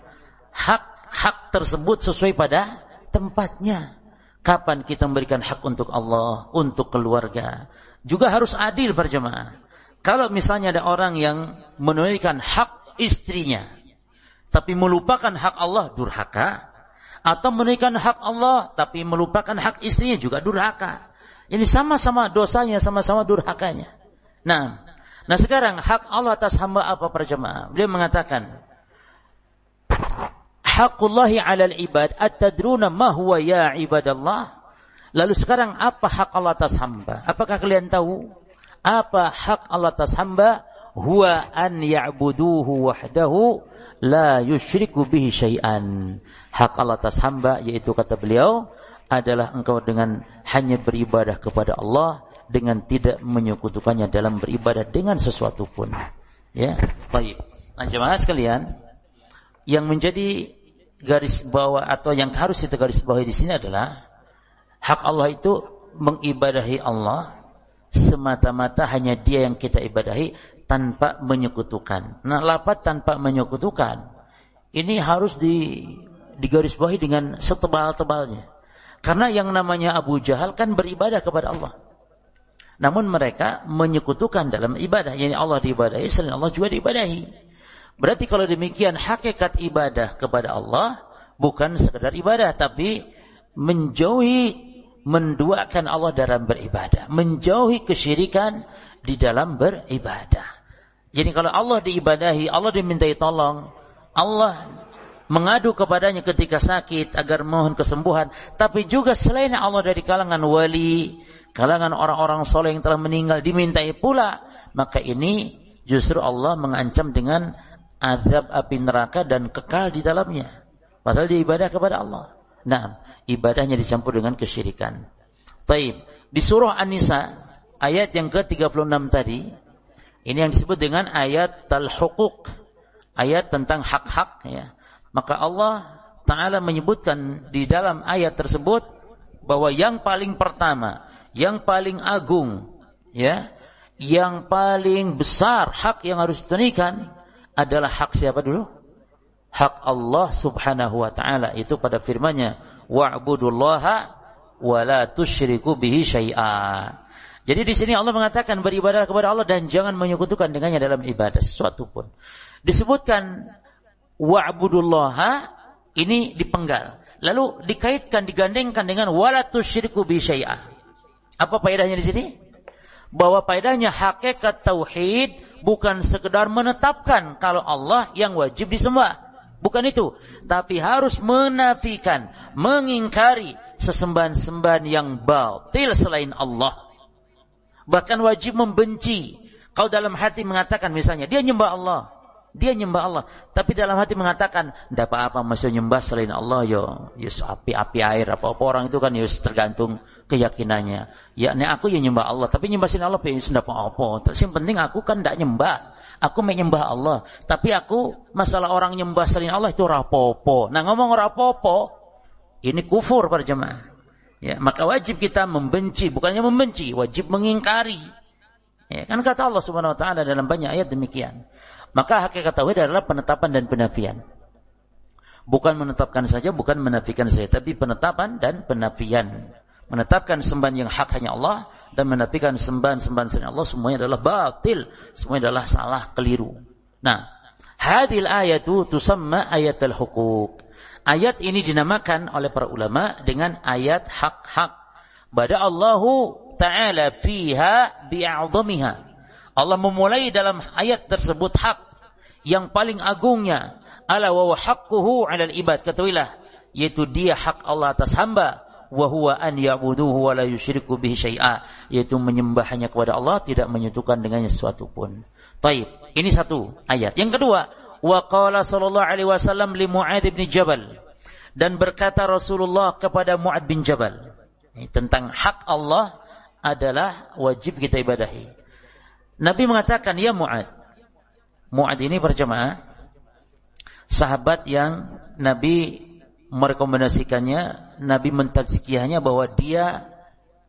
hak hak tersebut sesuai pada tempatnya. Kapan kita memberikan hak untuk Allah, untuk keluarga. Juga harus adil berjemaah. Kalau misalnya ada orang yang menunaikan hak istrinya, tapi melupakan hak Allah, durhaka. Atau menunaikan hak Allah, tapi melupakan hak istrinya juga durhaka. Ini sama-sama dosanya, sama-sama durhakanya. Nah, nah sekarang hak Allah atas hamba apa para jemaah? Beliau mengatakan, haqqullahi 'alal ibad atadruna ma huwa ya ibadallah lalu sekarang apa hak Allah atas hamba apakah kalian tahu apa hak Allah atas hamba huwa an ya'buduhu wahdahu la yusyriku bihi syai'an. Hak Allah atas hamba yaitu kata beliau adalah engkau dengan hanya beribadah kepada Allah dengan tidak menyekutukannya dalam beribadah dengan sesuatu pun. Ya baik. Nah sekalian yang menjadi garis bawah atau yang harus kita garis bawahi di sini adalah hak Allah itu mengibadahi Allah semata-mata hanya Dia yang kita ibadahi tanpa menyekutukan. Nah, lapat tanpa menyekutukan ini harus di digarisbawahi dengan setebal-tebalnya. Karena yang namanya Abu Jahal kan beribadah kepada Allah. Namun mereka menyekutukan dalam ibadah, yakni Allah diibadahi selain Allah juga diibadahi. Berarti kalau demikian hakikat ibadah kepada Allah bukan sekedar ibadah tapi menjauhi menduakan Allah dalam beribadah, menjauhi kesyirikan di dalam beribadah. Jadi kalau Allah diibadahi, Allah dimintai tolong, Allah mengadu kepadanya ketika sakit agar mohon kesembuhan, tapi juga selain Allah dari kalangan wali, kalangan orang-orang soleh yang telah meninggal dimintai pula, maka ini justru Allah mengancam dengan azab api neraka dan kekal di dalamnya. Padahal dia ibadah kepada Allah. Nah, ibadahnya dicampur dengan kesyirikan. Baik, di surah An-Nisa ayat yang ke-36 tadi, ini yang disebut dengan ayat tal-huquq, ayat tentang hak-hak ya. Maka Allah taala menyebutkan di dalam ayat tersebut bahwa yang paling pertama, yang paling agung ya, yang paling besar hak yang harus ditunaikan adalah hak siapa dulu? Hak Allah Subhanahu wa taala itu pada firman-Nya wa'budullaha wa la tusyriku bihi syai'a. Jadi di sini Allah mengatakan beribadah kepada Allah dan jangan menyekutukan dengannya dalam ibadah sesuatu pun. Disebutkan wa'budullaha ini dipenggal. Lalu dikaitkan digandengkan dengan wala tusyriku bihi syai'a. Apa faedahnya di sini? Bahwa faedahnya hakikat tauhid bukan sekedar menetapkan kalau Allah yang wajib disembah. Bukan itu. Tapi harus menafikan, mengingkari sesembahan-sembahan yang batil selain Allah. Bahkan wajib membenci. Kau dalam hati mengatakan misalnya, dia nyembah Allah. Dia nyembah Allah, tapi dalam hati mengatakan, "Ndak apa-apa masih nyembah selain Allah yo, yo api-api air apa-apa orang itu kan yo tergantung keyakinannya. Ya, ini aku yang nyembah Allah, tapi nyembah selain Allah pengen ndak apa-apa. Yang penting aku kan ndak nyembah. Aku menyembah Allah, tapi aku masalah orang nyembah selain Allah itu rapopo. Nah, ngomong rapopo, ini kufur para jemaah. Ya, maka wajib kita membenci, bukannya membenci, wajib mengingkari. Ya, kan kata Allah Subhanahu wa taala dalam banyak ayat demikian. Maka hakikat tauhid adalah penetapan dan penafian. Bukan menetapkan saja, bukan menafikan saja, tapi penetapan dan penafian. Menetapkan sembahan yang hak hanya Allah dan menafikan sembahan-sembahan selain Allah semuanya adalah batil, semuanya adalah salah, keliru. Nah, hadil ayatu tusamma ayat al-hukuk. Ayat ini dinamakan oleh para ulama dengan ayat hak-hak. Bada Allahu Ta'ala fiha bi'a'zamiha. Allah memulai dalam ayat tersebut hak yang paling agungnya ala wa haqquhu 'ala al-ibad ketahuilah yaitu dia hak Allah atas hamba wa huwa an ya'buduhu wa la yusyriku bihi syai'a yaitu menyembah hanya kepada Allah tidak menyekutukan dengannya sesuatu pun. Taib. Ini satu ayat. Yang kedua, wa qala sallallahu alaihi wasallam li Mu'ad bin Jabal dan berkata Rasulullah kepada Mu'ad bin Jabal tentang hak Allah adalah wajib kita ibadahi. Nabi mengatakan, ya Mu'ad. Mu'ad ini berjamaah. Sahabat yang Nabi merekomendasikannya, Nabi mentazkiyahnya bahwa dia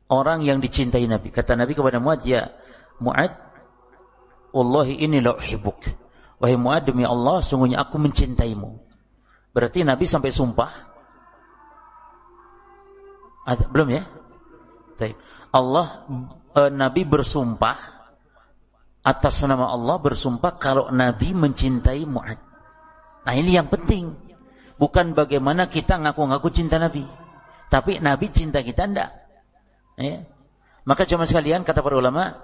orang yang dicintai Nabi. Kata Nabi kepada Mu'ad, ya Mu'ad, Wallahi ini la. Wahai Mu'ad, demi Allah, sungguhnya aku mencintaimu. Berarti Nabi sampai sumpah. belum ya? Allah, eh, Nabi bersumpah atas nama Allah bersumpah kalau Nabi mencintai Mu'ad. Nah ini yang penting. Bukan bagaimana kita ngaku-ngaku cinta Nabi. Tapi Nabi cinta kita enggak. Ya. Maka cuma sekalian kata para ulama,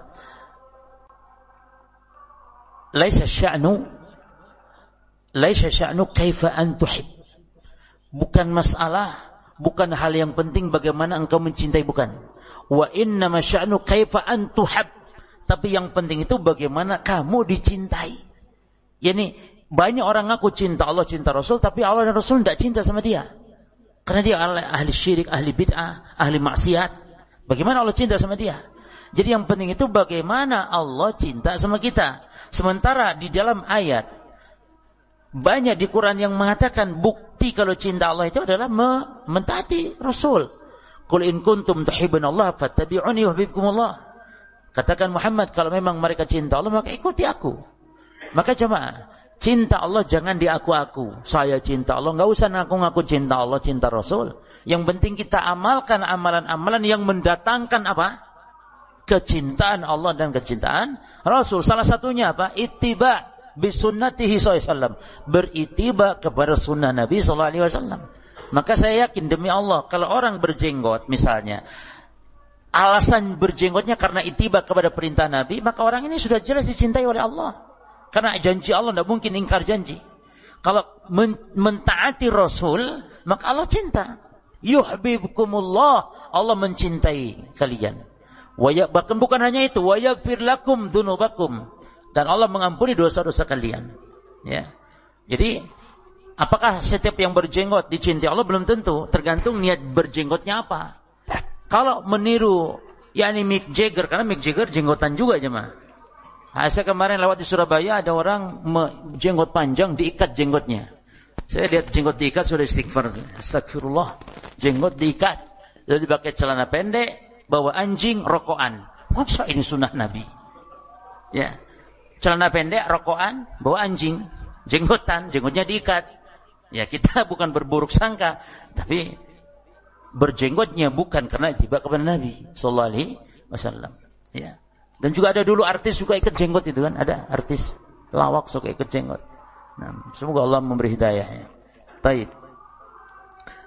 laisa sya'nu laisa sya'nu kaifa an tuhib. Bukan masalah, bukan hal yang penting bagaimana engkau mencintai bukan. Wa inna sya'nu kaifa an tuhab tapi yang penting itu bagaimana kamu dicintai. Yani banyak orang ngaku cinta Allah, cinta Rasul, tapi Allah dan Rasul tidak cinta sama dia. Karena dia ahli syirik, ahli bid'ah, ahli maksiat. Bagaimana Allah cinta sama dia? Jadi yang penting itu bagaimana Allah cinta sama kita. Sementara di dalam ayat banyak di Quran yang mengatakan bukti kalau cinta Allah itu adalah mentaati Rasul. Qul in kuntum tuhibbun Allah fattabi'uni yuhibbukumullah. Katakan Muhammad, kalau memang mereka cinta Allah, maka ikuti aku. Maka jemaah, cinta Allah jangan diaku-aku. Saya cinta Allah, nggak usah ngaku-ngaku cinta Allah, cinta Rasul. Yang penting kita amalkan amalan-amalan yang mendatangkan apa? Kecintaan Allah dan kecintaan Rasul. Salah satunya apa? Ittiba bisunnatihi SAW. Beritiba kepada sunnah Nabi SAW. Maka saya yakin demi Allah, kalau orang berjenggot misalnya, alasan berjenggotnya karena itiba kepada perintah Nabi, maka orang ini sudah jelas dicintai oleh Allah. Karena janji Allah tidak mungkin ingkar janji. Kalau men mentaati Rasul, maka Allah cinta. Yuhibbukumullah, Allah mencintai kalian. Waya, bahkan bukan hanya itu, wa yaghfir lakum dunubakum. Dan Allah mengampuni dosa-dosa kalian. Ya. Jadi, apakah setiap yang berjenggot dicintai Allah belum tentu, tergantung niat berjenggotnya apa. Kalau meniru yakni Mick Jagger karena Mick Jagger jenggotan juga aja mah. Nah, saya kemarin lewat di Surabaya ada orang jenggot panjang diikat jenggotnya. Saya lihat jenggot diikat sudah istighfar. Astagfirullah. Jenggot diikat. Lalu dipakai celana pendek, bawa anjing, rokokan. Masa ini sunnah Nabi? Ya. Celana pendek, rokokan, bawa anjing, jenggotan, jenggotnya diikat. Ya kita bukan berburuk sangka, tapi berjenggotnya bukan karena tiba kepada Nabi sallallahu alaihi wasallam. Ya. Dan juga ada dulu artis suka ikut jenggot itu kan, ada artis lawak suka ikut jenggot. Nah, semoga Allah memberi hidayahnya. Taib.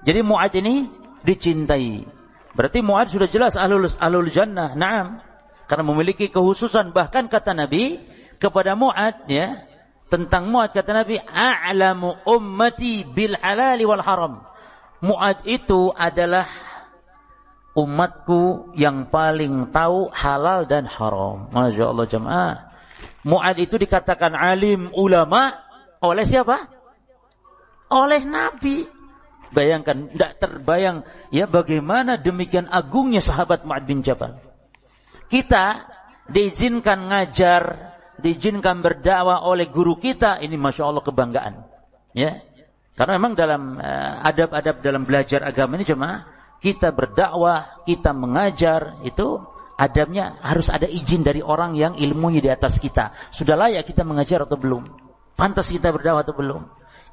Jadi Mu'ad ini dicintai. Berarti Mu'ad sudah jelas ahlul, ahlul jannah. Naam. Karena memiliki kehususan. Bahkan kata Nabi kepada Mu'ad ya. Tentang Mu'ad kata Nabi. A'lamu ummati bil halali wal haram. Mu'ad itu adalah umatku yang paling tahu halal dan haram. Masya Allah jemaah. Mu'ad itu dikatakan alim ulama oleh siapa? Oleh Nabi. Bayangkan, tidak terbayang ya bagaimana demikian agungnya sahabat Mu'ad bin Jabal. Kita diizinkan ngajar, diizinkan berdakwah oleh guru kita, ini masya Allah kebanggaan. Ya, karena memang dalam eh, adab-adab uh, dalam belajar agama ini cuma kita berdakwah, kita mengajar itu adabnya harus ada izin dari orang yang ilmunya di atas kita. Sudah layak kita mengajar atau belum? Pantas kita berdakwah atau belum?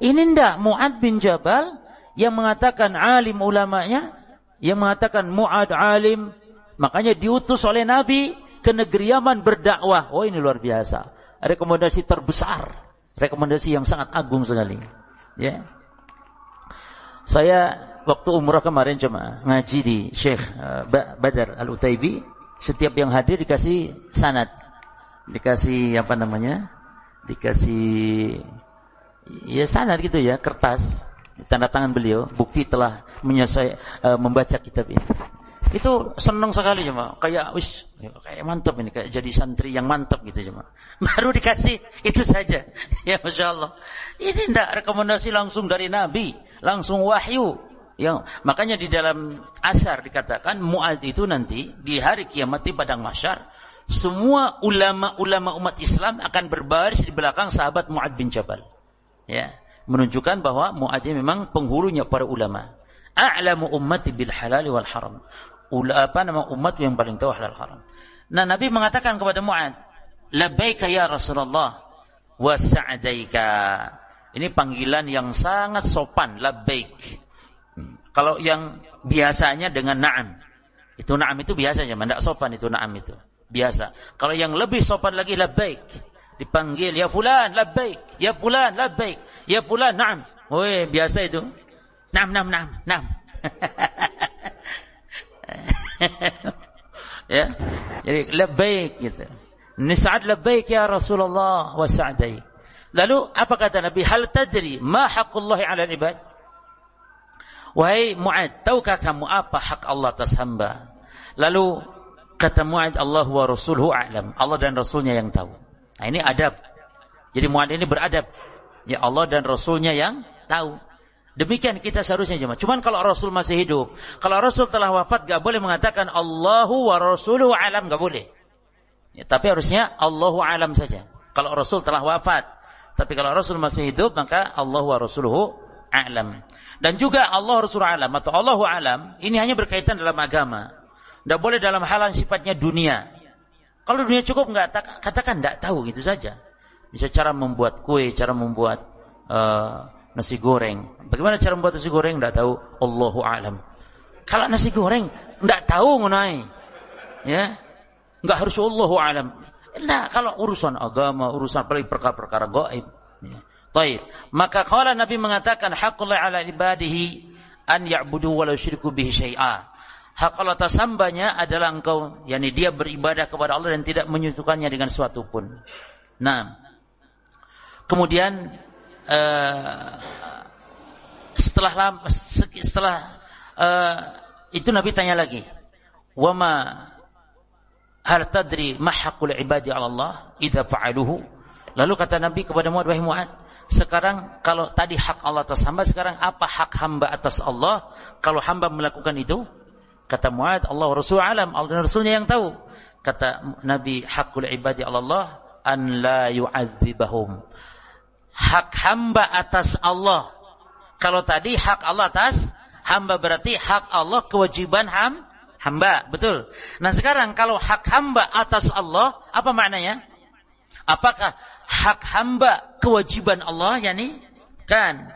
Ini ndak Mu'ad bin Jabal yang mengatakan alim ulamanya, yang mengatakan Mu'ad alim, makanya diutus oleh Nabi ke negeri Yaman berdakwah. Oh ini luar biasa. Rekomendasi terbesar, rekomendasi yang sangat agung sekali. Ya. Saya waktu umrah kemarin cuma ngaji di Syekh uh, Badar Al-Utaibi, setiap yang hadir dikasih sanad. Dikasih apa namanya? Dikasih ya sanad gitu ya, kertas tanda tangan beliau, bukti telah menyelesai uh, membaca kitab ini. Itu senang sekali cuma kayak wis kayak mantap ini kayak jadi santri yang mantap gitu cuma. Baru dikasih itu saja. Ya Masya Allah. Ini tidak rekomendasi langsung dari Nabi, langsung wahyu. Yang makanya di dalam asar dikatakan Mu'ad itu nanti di hari kiamat di padang masyar semua ulama-ulama umat Islam akan berbaris di belakang sahabat Mu'ad bin Jabal. Ya, menunjukkan bahwa Mu'ad ini memang penghulunya para ulama. A'lamu ummati bil halal wal haram. Ula, apa nama umat yang paling tahu halal haram. Nah, Nabi mengatakan kepada Mu'ad, "Labbaika ya Rasulullah wa sa'daika." Ini panggilan yang sangat sopan, labbaik. Kalau yang biasanya dengan na'am. Itu na'am itu biasa aja, tidak sopan itu na'am itu. Biasa. Kalau yang lebih sopan lagi labbaik. Dipanggil, ya fulan, labbaik. Ya fulan, labbaik. Ya fulan, na'am. Woi, biasa itu. Na'am, na'am, na'am, na'am. ya. Jadi labbaik gitu. Nis'ad labbaik ya Rasulullah wa sa'dai. Lalu apa kata Nabi? Hal tadri ma haqqullahi 'ala al-ibad? Wahai Mu'ad, tahukah kamu apa hak Allah atas hamba? Lalu kata Mu'ad, Allah wa Rasuluhu a'lam. Allah dan Rasulnya yang tahu. Nah ini adab. Jadi Mu'ad ini beradab. Ya Allah dan Rasulnya yang tahu. Demikian kita seharusnya cuma. Cuman kalau Rasul masih hidup, kalau Rasul telah wafat, gak boleh mengatakan Allahu wa Rasuluhu alam, gak boleh. Ya, tapi harusnya Allahu alam saja. Kalau Rasul telah wafat, tapi kalau Rasul masih hidup, maka Allahu wa Rasuluhu alam. Dan juga Allah Rasul alam atau Allahu alam ini hanya berkaitan dalam agama. Tidak boleh dalam hal yang sifatnya dunia. Kalau dunia cukup nggak katakan tidak tahu gitu saja. Bisa cara membuat kue, cara membuat uh, nasi goreng. Bagaimana cara membuat nasi goreng tidak tahu. Allahu alam. Kalau nasi goreng tidak tahu mengenai, ya nggak harus Allahu alam. Nah, kalau urusan agama, urusan paling perkara-perkara gaib, ya. Taib. Maka kalau Nabi mengatakan haqqullah ala ibadihi an ya'budu wa la yusyriku bihi syai'a. Hak Allah atas hambanya adalah engkau, yakni dia beribadah kepada Allah dan tidak menyutukannya dengan suatu pun. Nah, kemudian uh, setelah setelah uh, itu Nabi tanya lagi, wama hal tadri ma haqqul ibadi Allah idza fa'aluhu? Lalu kata Nabi kepada Muad wahai Muad, sekarang kalau tadi hak Allah atas hamba, sekarang apa hak hamba atas Allah kalau hamba melakukan itu? Kata Muad, Allah Rasul alam, Allah dan Rasulnya yang tahu. Kata Nabi, hakul ibadi Allah an la yu'adzibahum. Hak hamba atas Allah. Kalau tadi hak Allah atas hamba berarti hak Allah kewajiban ham, hamba, betul. Nah sekarang kalau hak hamba atas Allah, apa maknanya? Apakah hak hamba kewajiban Allah yakni kan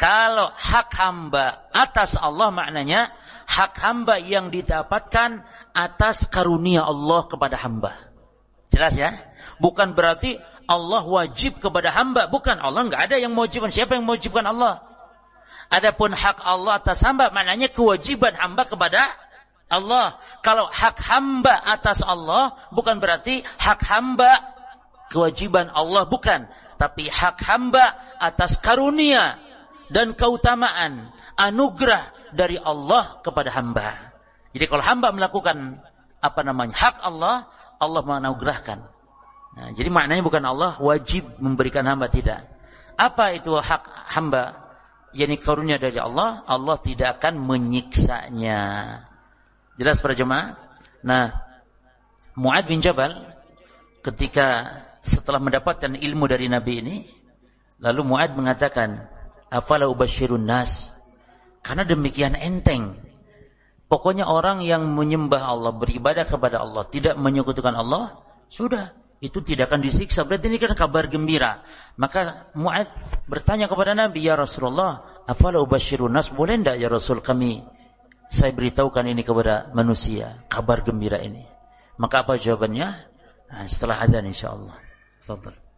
kalau hak hamba atas Allah maknanya hak hamba yang didapatkan atas karunia Allah kepada hamba. Jelas ya? Bukan berarti Allah wajib kepada hamba. Bukan Allah nggak ada yang mewajibkan. Siapa yang mewajibkan Allah? Adapun hak Allah atas hamba maknanya kewajiban hamba kepada Allah. Kalau hak hamba atas Allah bukan berarti hak hamba kewajiban Allah bukan, tapi hak hamba atas karunia dan keutamaan anugerah dari Allah kepada hamba. Jadi kalau hamba melakukan apa namanya hak Allah, Allah menganugerahkan. Nah, jadi maknanya bukan Allah wajib memberikan hamba tidak. Apa itu hak hamba? Yani karunia dari Allah, Allah tidak akan menyiksanya. Jelas para jemaah? Nah, Muad bin Jabal ketika setelah mendapatkan ilmu dari Nabi ini, lalu Muad mengatakan, "Afala ubashirun nas?" Karena demikian enteng. Pokoknya orang yang menyembah Allah, beribadah kepada Allah, tidak menyekutukan Allah, sudah itu tidak akan disiksa. Berarti ini kan kabar gembira. Maka Mu'ad bertanya kepada Nabi, Ya Rasulullah, afala ubashirun nas? Boleh tidak ya Rasul kami saya beritahukan ini kepada manusia, kabar gembira ini. Maka apa jawabannya? Nah, setelah adzan insyaallah. Tafadhal.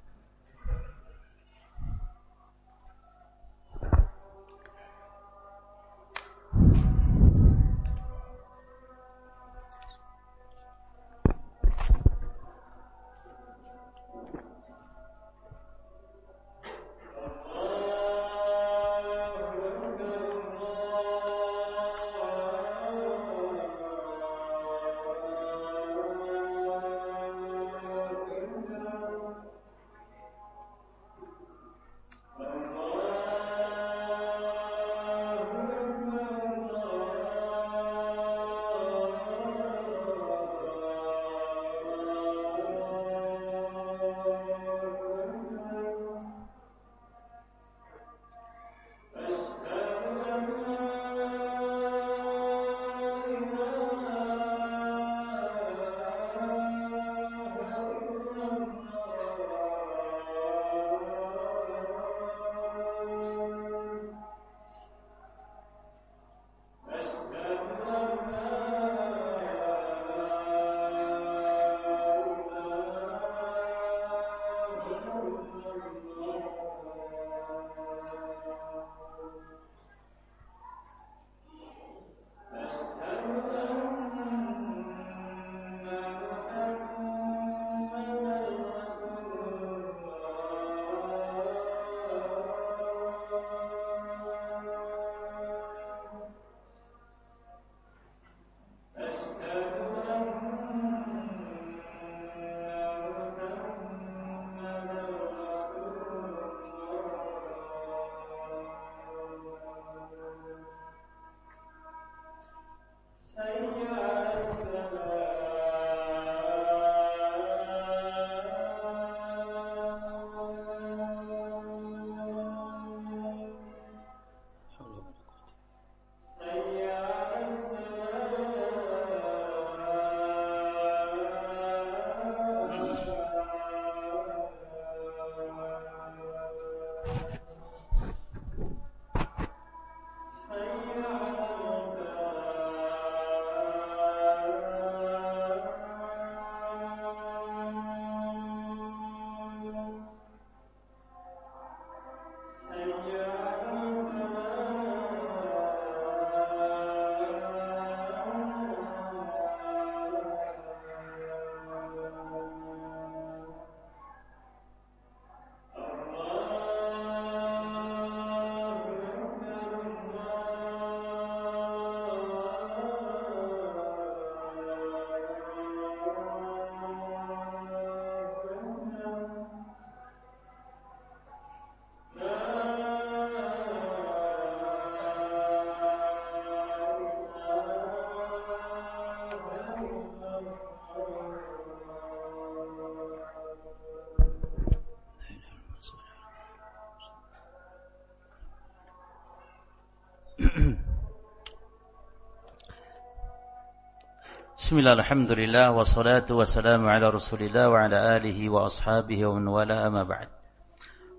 Bismillah, alhamdulillah, wassalatu wassalamu ala rasulillah wa ala alihi wa ashabihi wa man wala amma ba'd.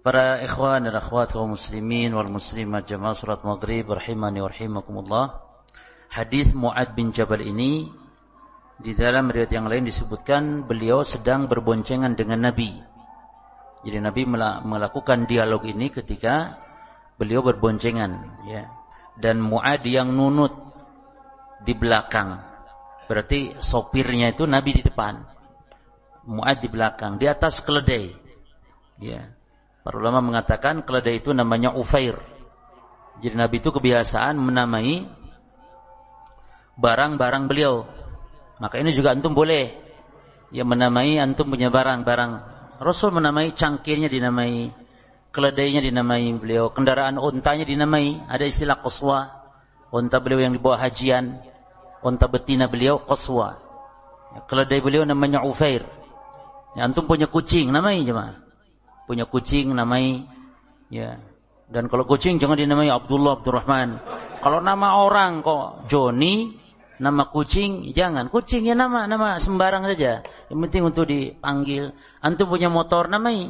Para ikhwan dan akhwat kaum muslimin wal muslimat jamaah surat maghrib rahimani wa rahimakumullah. Hadis Muad bin Jabal ini di dalam riwayat yang lain disebutkan beliau sedang berboncengan dengan Nabi. Jadi Nabi melakukan dialog ini ketika beliau berboncengan ya. Dan Muad yang nunut di belakang Berarti sopirnya itu Nabi di depan. Mu'ad di belakang. Di atas keledai. Ya. Para ulama mengatakan keledai itu namanya Ufair. Jadi Nabi itu kebiasaan menamai barang-barang beliau. Maka ini juga antum boleh. yang menamai antum punya barang-barang. Rasul menamai cangkirnya dinamai, keledainya dinamai beliau, kendaraan untanya dinamai, ada istilah qaswa. Unta beliau yang dibawa hajian, unta betina beliau qaswa. Ya, keledai beliau namanya Ufair. Ya, antum punya kucing, namai jemaah. Punya kucing namai ya. Dan kalau kucing jangan dinamai Abdullah Abdurrahman. Kalau nama orang kok Joni, nama kucing jangan. Kucing ya nama nama sembarang saja. Yang penting untuk dipanggil. Antum punya motor namai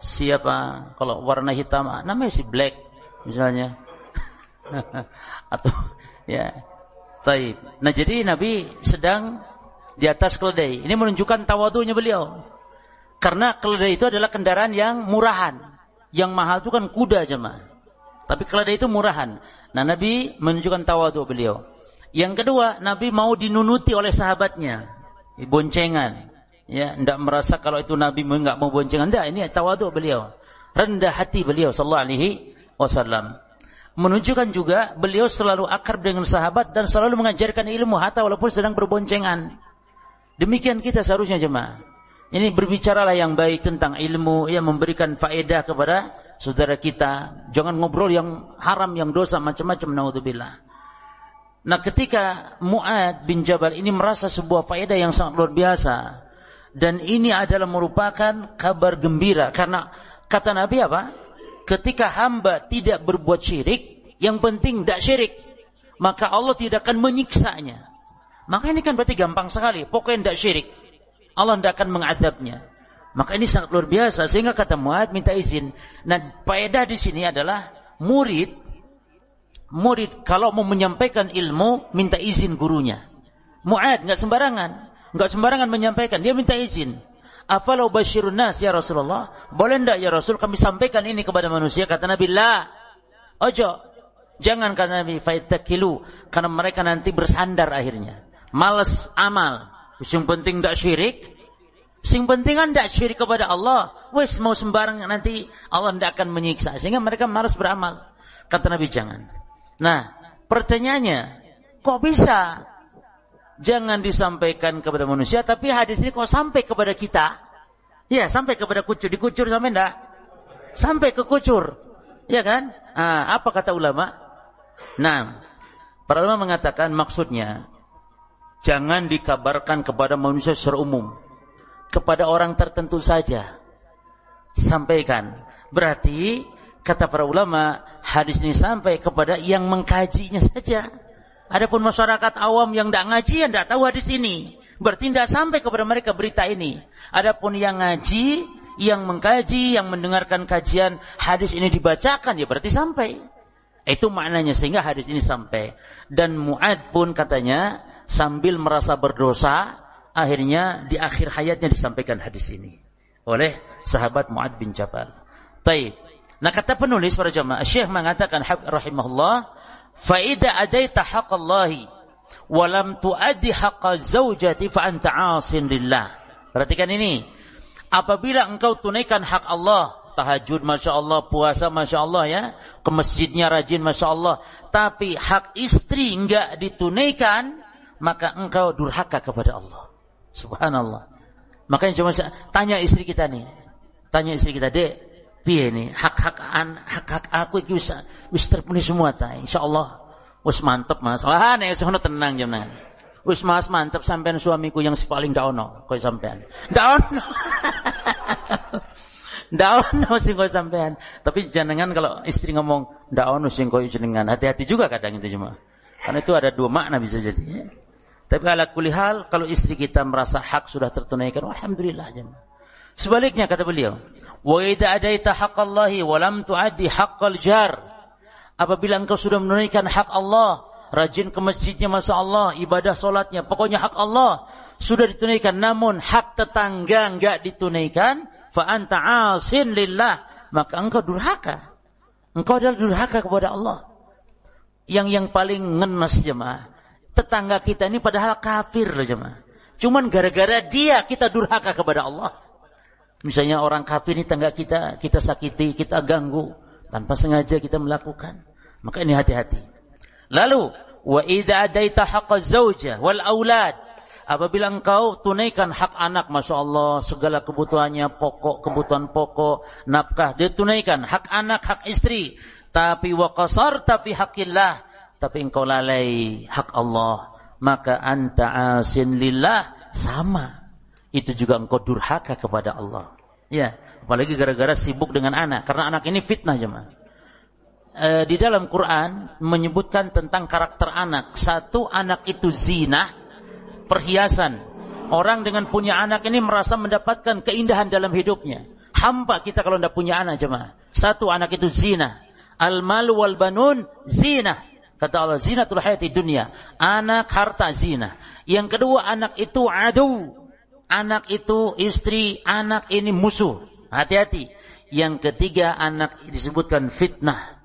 siapa? Kalau warna hitam namanya si Black misalnya. Atau ya. Taib. Nah jadi Nabi sedang di atas keledai. Ini menunjukkan tawadunya beliau. Karena keledai itu adalah kendaraan yang murahan. Yang mahal itu kan kuda jemaah. Tapi keledai itu murahan. Nah Nabi menunjukkan tawadu beliau. Yang kedua, Nabi mau dinunuti oleh sahabatnya. Boncengan. Ya, tidak merasa kalau itu Nabi enggak mau boncengan. Tidak, ini tawadu beliau. Rendah hati beliau sallallahu alaihi wasallam. Menunjukkan juga beliau selalu akrab dengan sahabat dan selalu mengajarkan ilmu hatta walaupun sedang berboncengan. Demikian kita seharusnya jemaah. Ini berbicaralah yang baik tentang ilmu, yang memberikan faedah kepada saudara kita. Jangan ngobrol yang haram, yang dosa, macam-macam. Naudzubillah. Nah ketika Mu'ad bin Jabal ini merasa sebuah faedah yang sangat luar biasa. Dan ini adalah merupakan kabar gembira. Karena kata Nabi apa? Ketika hamba tidak berbuat syirik, yang penting tidak syirik. Maka Allah tidak akan menyiksanya. Maka ini kan berarti gampang sekali. Pokoknya tidak syirik. Allah tidak akan mengadabnya. Maka ini sangat luar biasa. Sehingga kata Muad minta izin. Nah, faedah di sini adalah murid. Murid kalau mau menyampaikan ilmu, minta izin gurunya. Muad nggak sembarangan. nggak sembarangan menyampaikan. Dia minta izin. Afalau basyirun nas ya Rasulullah. Boleh ndak ya Rasul kami sampaikan ini kepada manusia? Kata Nabi, la. Ojo. Jangan kata Nabi, faitakilu. Karena mereka nanti bersandar akhirnya malas amal. Yang penting tidak syirik. Yang penting kan tidak syirik kepada Allah. Wes mau sembarang nanti Allah tidak akan menyiksa. Sehingga mereka malas beramal. Kata Nabi jangan. Nah, pertanyaannya, kok bisa jangan disampaikan kepada manusia, tapi hadis ini kok sampai kepada kita? Ya, sampai kepada kucur. Dikucur sampai enggak? Sampai ke kucur. Ya kan? Nah, apa kata ulama? Nah, para ulama mengatakan maksudnya jangan dikabarkan kepada manusia secara umum. Kepada orang tertentu saja. Sampaikan. Berarti, kata para ulama, hadis ini sampai kepada yang mengkajinya saja. Adapun masyarakat awam yang tidak ngaji, yang tidak tahu hadis ini. Berarti tidak sampai kepada mereka berita ini. Adapun yang ngaji, yang mengkaji, yang mendengarkan kajian hadis ini dibacakan, ya berarti sampai. Itu maknanya sehingga hadis ini sampai. Dan Mu'ad pun katanya sambil merasa berdosa, akhirnya di akhir hayatnya disampaikan hadis ini oleh sahabat Muad bin Jabal. Taib. Nah kata penulis para jamaah, Syekh mengatakan rahimahullah, "Faida adaita haqqallahi wa lam tuaddi haqqa zaujati fa anta 'asin lillah." Perhatikan ini. Apabila engkau tunaikan hak Allah, tahajud Masya Allah, puasa Masya Allah ya, ke masjidnya rajin Masya Allah, tapi hak istri enggak ditunaikan, maka engkau durhaka kepada Allah. Subhanallah. Makanya cuma tanya istri kita nih. Tanya istri kita, "Dek, piye nih hak-hak an hak-hak aku iki wis wis terpenuhi semua ta. Insyaallah wis mantep Mas. Wah, nek sono tenang jenengan. Wis Mas mantep sampean suamiku yang paling ndak ono koyo sampean. Ndak ono. Ndak ono sing sampean. Tapi jenengan kalau istri ngomong ndak ono sing koyo jenengan, hati-hati juga kadang itu cuma. Karena itu ada dua makna bisa jadi. Ya. Tapi ala kulihal kalau istri kita merasa hak sudah tertunaikan, alhamdulillah jemaah. Sebaliknya kata beliau, wa idza adaita haqqallahi wa lam tuaddi haqqal jar. Apabila engkau sudah menunaikan hak Allah, rajin ke masjidnya masa Allah, ibadah solatnya, pokoknya hak Allah sudah ditunaikan, namun hak tetangga enggak ditunaikan, fa anta asin lillah, maka engkau durhaka. Engkau adalah durhaka kepada Allah. Yang yang paling ngenes jemaah tetangga kita ini padahal kafir loh jemaah. Cuman gara-gara dia kita durhaka kepada Allah. Misalnya orang kafir ini tangga kita, kita sakiti, kita ganggu. Tanpa sengaja kita melakukan. Maka ini hati-hati. Lalu, wa idza adaita haqqa zauja wal aulad. Apabila engkau tunaikan hak anak, Masya Allah, segala kebutuhannya, pokok, kebutuhan pokok, nafkah, dia tunaikan. Hak anak, hak istri. Tapi wakasar, tapi hakillah. Tapi engkau lalai hak Allah. Maka anta asin lillah. Sama. Itu juga engkau durhaka kepada Allah. Ya, apalagi gara-gara sibuk dengan anak. Karena anak ini fitnah jemaah. E, di dalam Quran menyebutkan tentang karakter anak. Satu, anak itu zina perhiasan. Orang dengan punya anak ini merasa mendapatkan keindahan dalam hidupnya. Hamba kita kalau tidak punya anak jemaah. Satu anak itu zina. Al-malu wal banun zina. Kata Allah, zinatul hayati dunia. Anak harta zina. Yang kedua, anak itu adu. Anak itu istri, anak ini musuh. Hati-hati. Yang ketiga, anak disebutkan fitnah.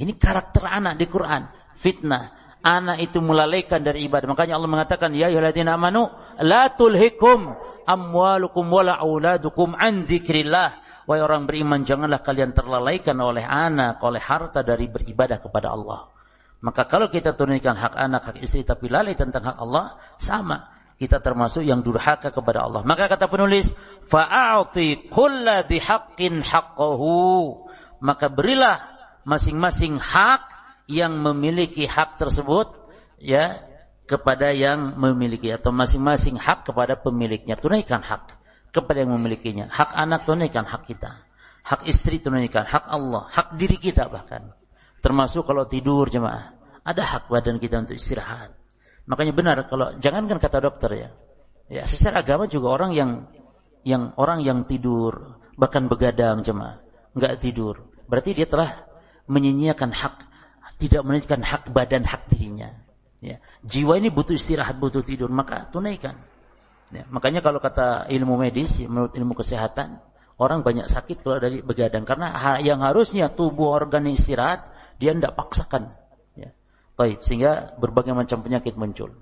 Ini karakter anak di Quran. Fitnah anak itu melalaikan dari ibadah. Makanya Allah mengatakan, Ya ayyuhalladzina amanu, la tulhikum amwalukum wala auladukum an zikrillah. Wahai orang beriman, janganlah kalian terlalaikan oleh anak, oleh harta dari beribadah kepada Allah. Maka kalau kita tunaikan hak anak, hak istri, tapi lalai tentang hak Allah, sama. Kita termasuk yang durhaka kepada Allah. Maka kata penulis, fa'ati kulla dihaqqin haqqahu. Maka berilah masing-masing hak yang memiliki hak tersebut ya kepada yang memiliki atau masing-masing hak kepada pemiliknya. Tunaikan hak kepada yang memilikinya. Hak anak tunaikan hak kita. Hak istri tunaikan hak Allah. Hak diri kita bahkan. Termasuk kalau tidur jemaah. Ada hak badan kita untuk istirahat makanya benar kalau jangankan kata dokter ya ya secara agama juga orang yang yang orang yang tidur bahkan begadang jemaah nggak tidur berarti dia telah menyia-nyiakan hak tidak menunjukkan hak badan hak dirinya. Ya. Jiwa ini butuh istirahat, butuh tidur, maka tunaikan. Ya. Makanya kalau kata ilmu medis, menurut ilmu kesehatan, orang banyak sakit kalau dari begadang karena yang harusnya tubuh organ istirahat dia tidak paksakan. Baik, sehingga berbagai macam penyakit muncul.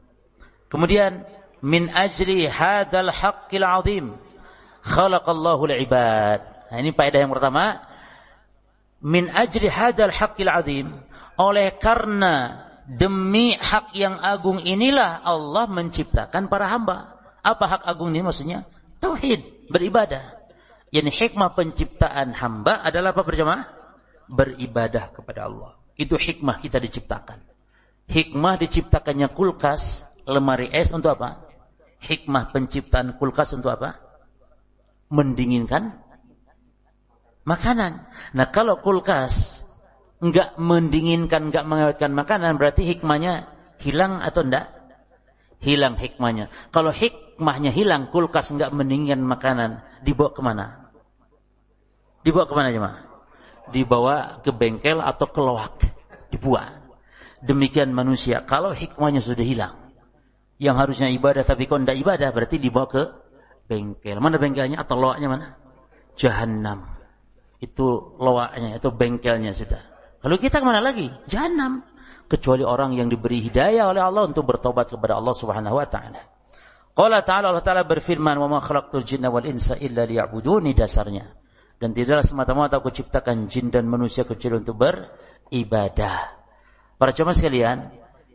Kemudian min ajli hadal haqqil azim khalaqallahu al-ibad. Nah, ini faedah yang pertama. Min ajli hadal haqqil azim oleh karena demi hak yang agung inilah Allah menciptakan para hamba. Apa hak agung ini maksudnya? Tauhid, beribadah. Yang hikmah penciptaan hamba adalah apa berjamaah? Beribadah kepada Allah. Itu hikmah kita diciptakan. Hikmah diciptakannya kulkas, lemari es untuk apa? Hikmah penciptaan kulkas untuk apa? Mendinginkan makanan. Nah kalau kulkas enggak mendinginkan, enggak mengawetkan makanan, berarti hikmahnya hilang atau enggak? Hilang hikmahnya. Kalau hikmahnya hilang, kulkas enggak mendinginkan makanan, dibawa ke mana? Dibawa ke mana cuma? Dibawa ke bengkel atau ke loak. Dibuat. Demikian manusia. Kalau hikmahnya sudah hilang. Yang harusnya ibadah tapi kok tidak ibadah, berarti dibawa ke bengkel. Mana bengkelnya atau loaknya mana? Jahannam. Itu loaknya, itu bengkelnya sudah. Lalu kita ke mana lagi? Jahanam. Kecuali orang yang diberi hidayah oleh Allah untuk bertobat kepada Allah Subhanahu wa taala. Qala ta'ala Allah Ta'ala berfirman, "Wa ma khalaqtul jinna wal insa illa liya'buduni" dasarnya. Dan tidaklah semata-mata aku ciptakan jin dan manusia kecil untuk beribadah. Para jemaah sekalian,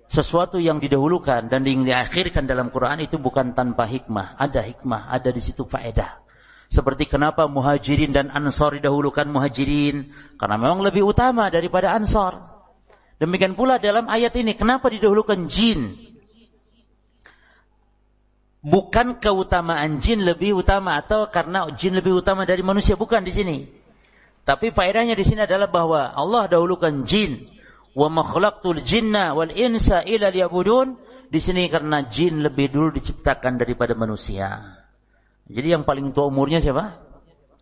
sesuatu yang didahulukan dan yang diakhirkan dalam Quran itu bukan tanpa hikmah. Ada hikmah, ada di situ faedah. Seperti kenapa muhajirin dan ansor didahulukan muhajirin. Karena memang lebih utama daripada ansor. Demikian pula dalam ayat ini. Kenapa didahulukan jin? Bukan keutamaan jin lebih utama atau karena jin lebih utama dari manusia. Bukan di sini. Tapi faedahnya di sini adalah bahwa Allah dahulukan jin. Wa makhlaqtul jinna wal insa ila liyabudun. Di sini karena jin lebih dulu diciptakan daripada manusia. Jadi yang paling tua umurnya siapa?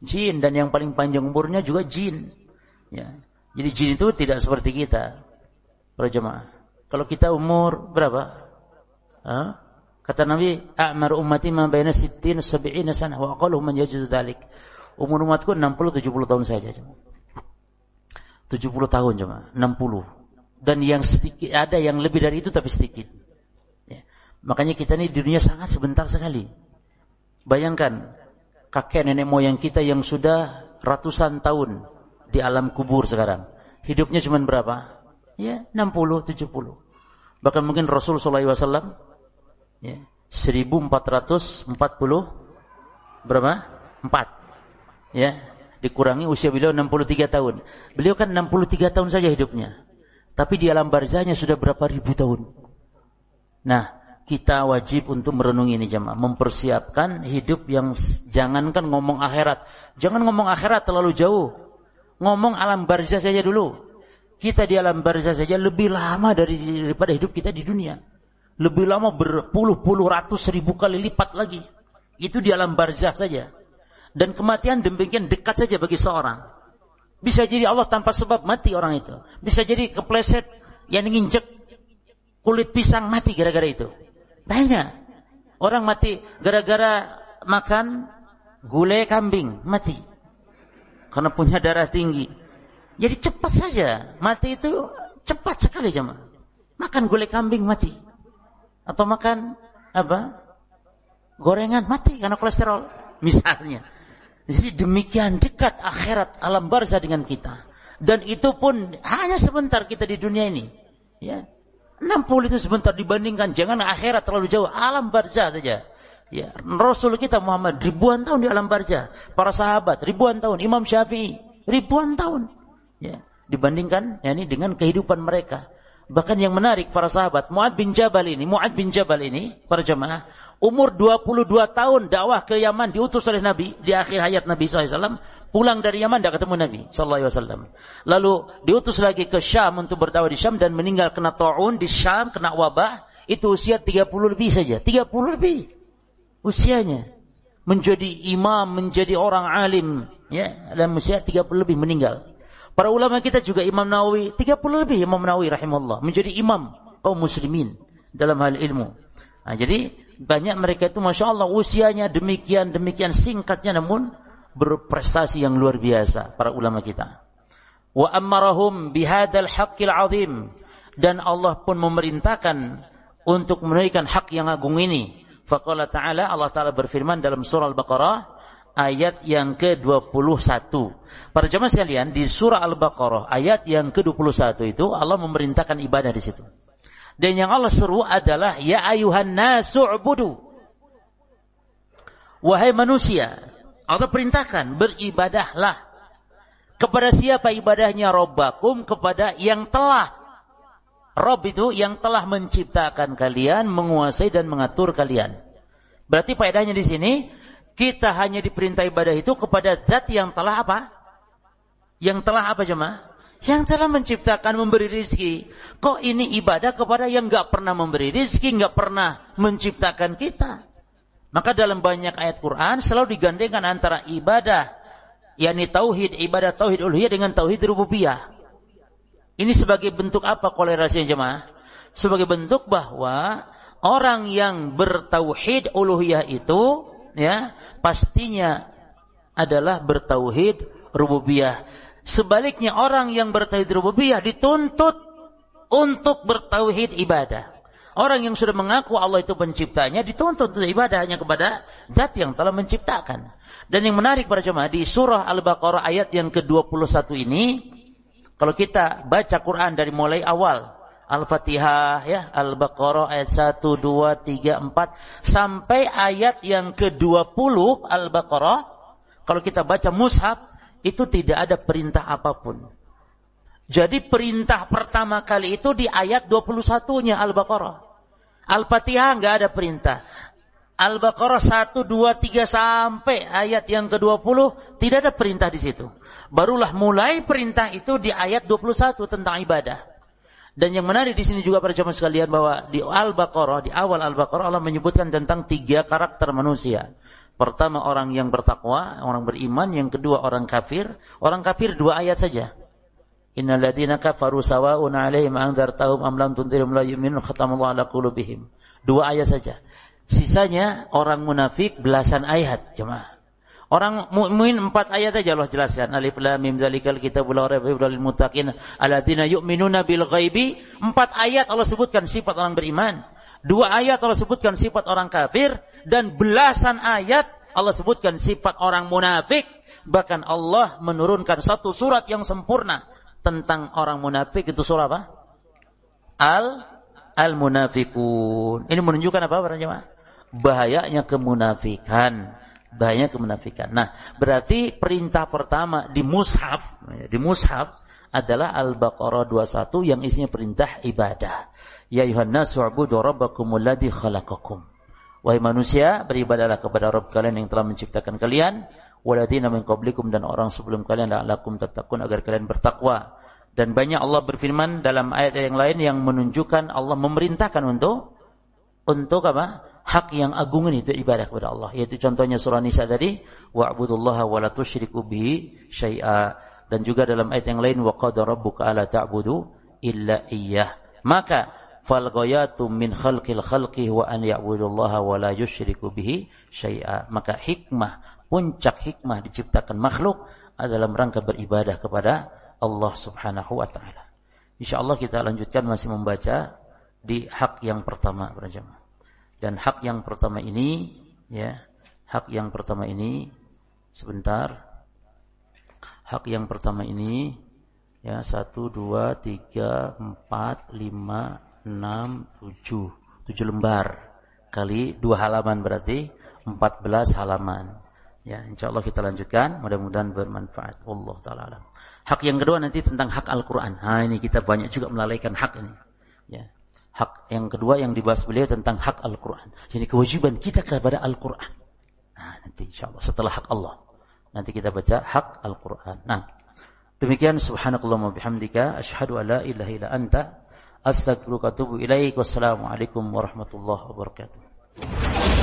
Jin dan yang paling panjang umurnya juga jin. Ya. Jadi jin itu tidak seperti kita. Para jemaah. Kalau kita umur berapa? Hah? Kata Nabi, "A'mar ummati ma baina 60 70 sana wa aqalluhum man yajuzu dzalik." Umur umatku 60 70 tahun saja, jemaah. 70 tahun jemaah, 60. Dan yang sedikit ada yang lebih dari itu tapi sedikit. Ya. Makanya kita ini di dunia sangat sebentar sekali. Bayangkan kakek nenek moyang kita yang sudah ratusan tahun di alam kubur sekarang. Hidupnya cuma berapa? Ya, 60, 70. Bahkan mungkin Rasul SAW ya, 1440 berapa? 4. Ya, dikurangi usia beliau 63 tahun. Beliau kan 63 tahun saja hidupnya. Tapi di alam barzahnya sudah berapa ribu tahun. Nah, kita wajib untuk merenungi ini jemaah, mempersiapkan hidup yang jangankan ngomong akhirat. Jangan ngomong akhirat terlalu jauh. Ngomong alam barzah saja dulu. Kita di alam barzah saja lebih lama dari daripada hidup kita di dunia. Lebih lama berpuluh-puluh ratus ribu kali lipat lagi. Itu di alam barzah saja. Dan kematian demikian dekat saja bagi seorang. Bisa jadi Allah tanpa sebab mati orang itu. Bisa jadi kepleset yang nginjek kulit pisang mati gara-gara itu. Banyak. Orang mati gara-gara makan gulai kambing, mati. Karena punya darah tinggi. Jadi cepat saja. Mati itu cepat sekali jemaah. Makan gulai kambing mati atau makan apa? Gorengan mati karena kolesterol misalnya. Jadi demikian dekat akhirat alam barzah dengan kita. Dan itu pun hanya sebentar kita di dunia ini. Ya. 60 itu sebentar dibandingkan jangan akhirat terlalu jauh, alam barzah saja. Ya, Rasul kita Muhammad ribuan tahun di alam barzah, para sahabat ribuan tahun, Imam Syafi'i ribuan tahun. Ya, dibandingkan ya ini dengan kehidupan mereka. Bahkan yang menarik para sahabat, Muad bin Jabal ini, Muad bin Jabal ini, para jemaah, umur 22 tahun dakwah ke Yaman diutus oleh Nabi di akhir hayat Nabi SAW, pulang dari Yaman tidak ketemu Nabi SAW. Lalu diutus lagi ke Syam untuk berdakwah di Syam dan meninggal kena ta'un di Syam, kena wabah, itu usia 30 lebih saja, 30 lebih usianya. Menjadi imam, menjadi orang alim, ya, dan usia 30 lebih meninggal. Para ulama kita juga Imam Nawawi, 30 lebih Imam Nawawi rahimahullah, menjadi imam kaum muslimin dalam hal ilmu. Nah, jadi banyak mereka itu Masya Allah usianya demikian demikian singkatnya namun berprestasi yang luar biasa para ulama kita. Wa ammarahum bihadal haqqil azim dan Allah pun memerintahkan untuk menunaikan hak yang agung ini. Faqala ta'ala Allah Ta'ala berfirman dalam surah Al-Baqarah ayat yang ke-21. Para jemaah sekalian, di surah Al-Baqarah ayat yang ke-21 itu Allah memerintahkan ibadah di situ. Dan yang Allah seru adalah ya ayuhan nasu'budu. Wahai manusia, Allah perintahkan beribadahlah. Kepada siapa ibadahnya Robbakum? Kepada yang telah Rob itu yang telah menciptakan kalian, menguasai dan mengatur kalian. Berarti faedahnya di sini kita hanya diperintah ibadah itu kepada zat yang telah apa? Yang telah apa jemaah? Yang telah menciptakan memberi rizki. Kok ini ibadah kepada yang nggak pernah memberi rizki, nggak pernah menciptakan kita? Maka dalam banyak ayat Quran selalu digandengkan antara ibadah, yakni tauhid, ibadah tauhid uluhiyah dengan tauhid rububiyah. Ini sebagai bentuk apa kolerasinya jemaah? Sebagai bentuk bahwa orang yang bertauhid uluhiyah itu ya pastinya adalah bertauhid rububiyah. Sebaliknya orang yang bertauhid rububiyah dituntut untuk bertauhid ibadah. Orang yang sudah mengaku Allah itu penciptanya dituntut untuk ibadah hanya kepada zat yang telah menciptakan. Dan yang menarik para jemaah di surah Al-Baqarah ayat yang ke-21 ini kalau kita baca Quran dari mulai awal Al-Fatihah ya, Al-Baqarah ayat 1 2 3 4 sampai ayat yang ke-20 Al-Baqarah kalau kita baca mushaf itu tidak ada perintah apa pun. Jadi perintah pertama kali itu di ayat 21-nya Al-Baqarah. Al-Fatihah enggak ada perintah. Al-Baqarah 1 2 3 sampai ayat yang ke-20 tidak ada perintah di situ. Barulah mulai perintah itu di ayat 21 tentang ibadah. Dan yang menarik di sini juga para jemaah sekalian bahwa di Al-Baqarah, di awal Al-Baqarah Allah menyebutkan tentang tiga karakter manusia. Pertama orang yang bertakwa, orang beriman, yang kedua orang kafir. Orang kafir dua ayat saja. Innal ladzina kafaru sawa'un 'alaihim anzartahum am lam tunzirum la yu'minun khatamallahu ala qulubihim. Dua ayat saja. Sisanya orang munafik belasan ayat, jemaah. Orang mukmin empat ayat aja Allah jelaskan. Alif lam mim zalikal kitabul la raiba lil muttaqin alladzina yu'minuna bil ghaibi. Empat ayat Allah sebutkan sifat orang beriman. Dua ayat Allah sebutkan sifat orang kafir dan belasan ayat Allah sebutkan sifat orang munafik. Bahkan Allah menurunkan satu surat yang sempurna tentang orang munafik itu surah apa? Al Al Munafikun. Ini menunjukkan apa para jemaah? bahayanya kemunafikan. Bahaya kemunafikan. Nah, berarti perintah pertama di mushaf, di mushaf adalah Al-Baqarah 21 yang isinya perintah ibadah. Ya ayuhan nasu ubudu rabbakumul ladzi khalaqakum. Wahai manusia, beribadahlah kepada Rabb kalian yang telah menciptakan kalian, waladina min qablikum dan orang sebelum kalian la'allakum tattaqun agar kalian bertakwa. Dan banyak Allah berfirman dalam ayat yang lain yang menunjukkan Allah memerintahkan untuk untuk apa? Hak yang agung itu ibadah kepada Allah. Yaitu contohnya surah Nisa tadi, wa'budullaha wa la tusyriku bihi syai'a. Dan juga dalam ayat yang lain, wa qad rabbuka ala ta'budu illa iyyah. Maka fal ghayatu min khalqil khalqi wa an ya'budullaha wa la yusyriku bihi syai'a. Maka hikmah, puncak hikmah diciptakan makhluk adalah rangka beribadah kepada Allah Subhanahu wa taala. Insyaallah kita lanjutkan masih membaca di hak yang pertama para jemaah. Dan hak yang pertama ini ya, hak yang pertama ini sebentar. Hak yang pertama ini ya 1 2 3 4 5 6 7 7 lembar kali dua halaman berarti 14 halaman. Ya, insya Allah kita lanjutkan. Mudah-mudahan bermanfaat. Allah taala. Hak yang kedua nanti tentang hak Al-Quran. Nah ini kita banyak juga melalaikan hak ini. Ya. Hak yang kedua yang dibahas beliau tentang hak Al-Quran. Jadi kewajiban kita kepada Al-Quran. Nah nanti insya Allah setelah hak Allah. Nanti kita baca hak Al-Quran. Nah demikian subhanakallah wa bihamdika. Ashadu an la ilaha illa anta. Ilaik. Wassalamualaikum warahmatullahi wabarakatuh.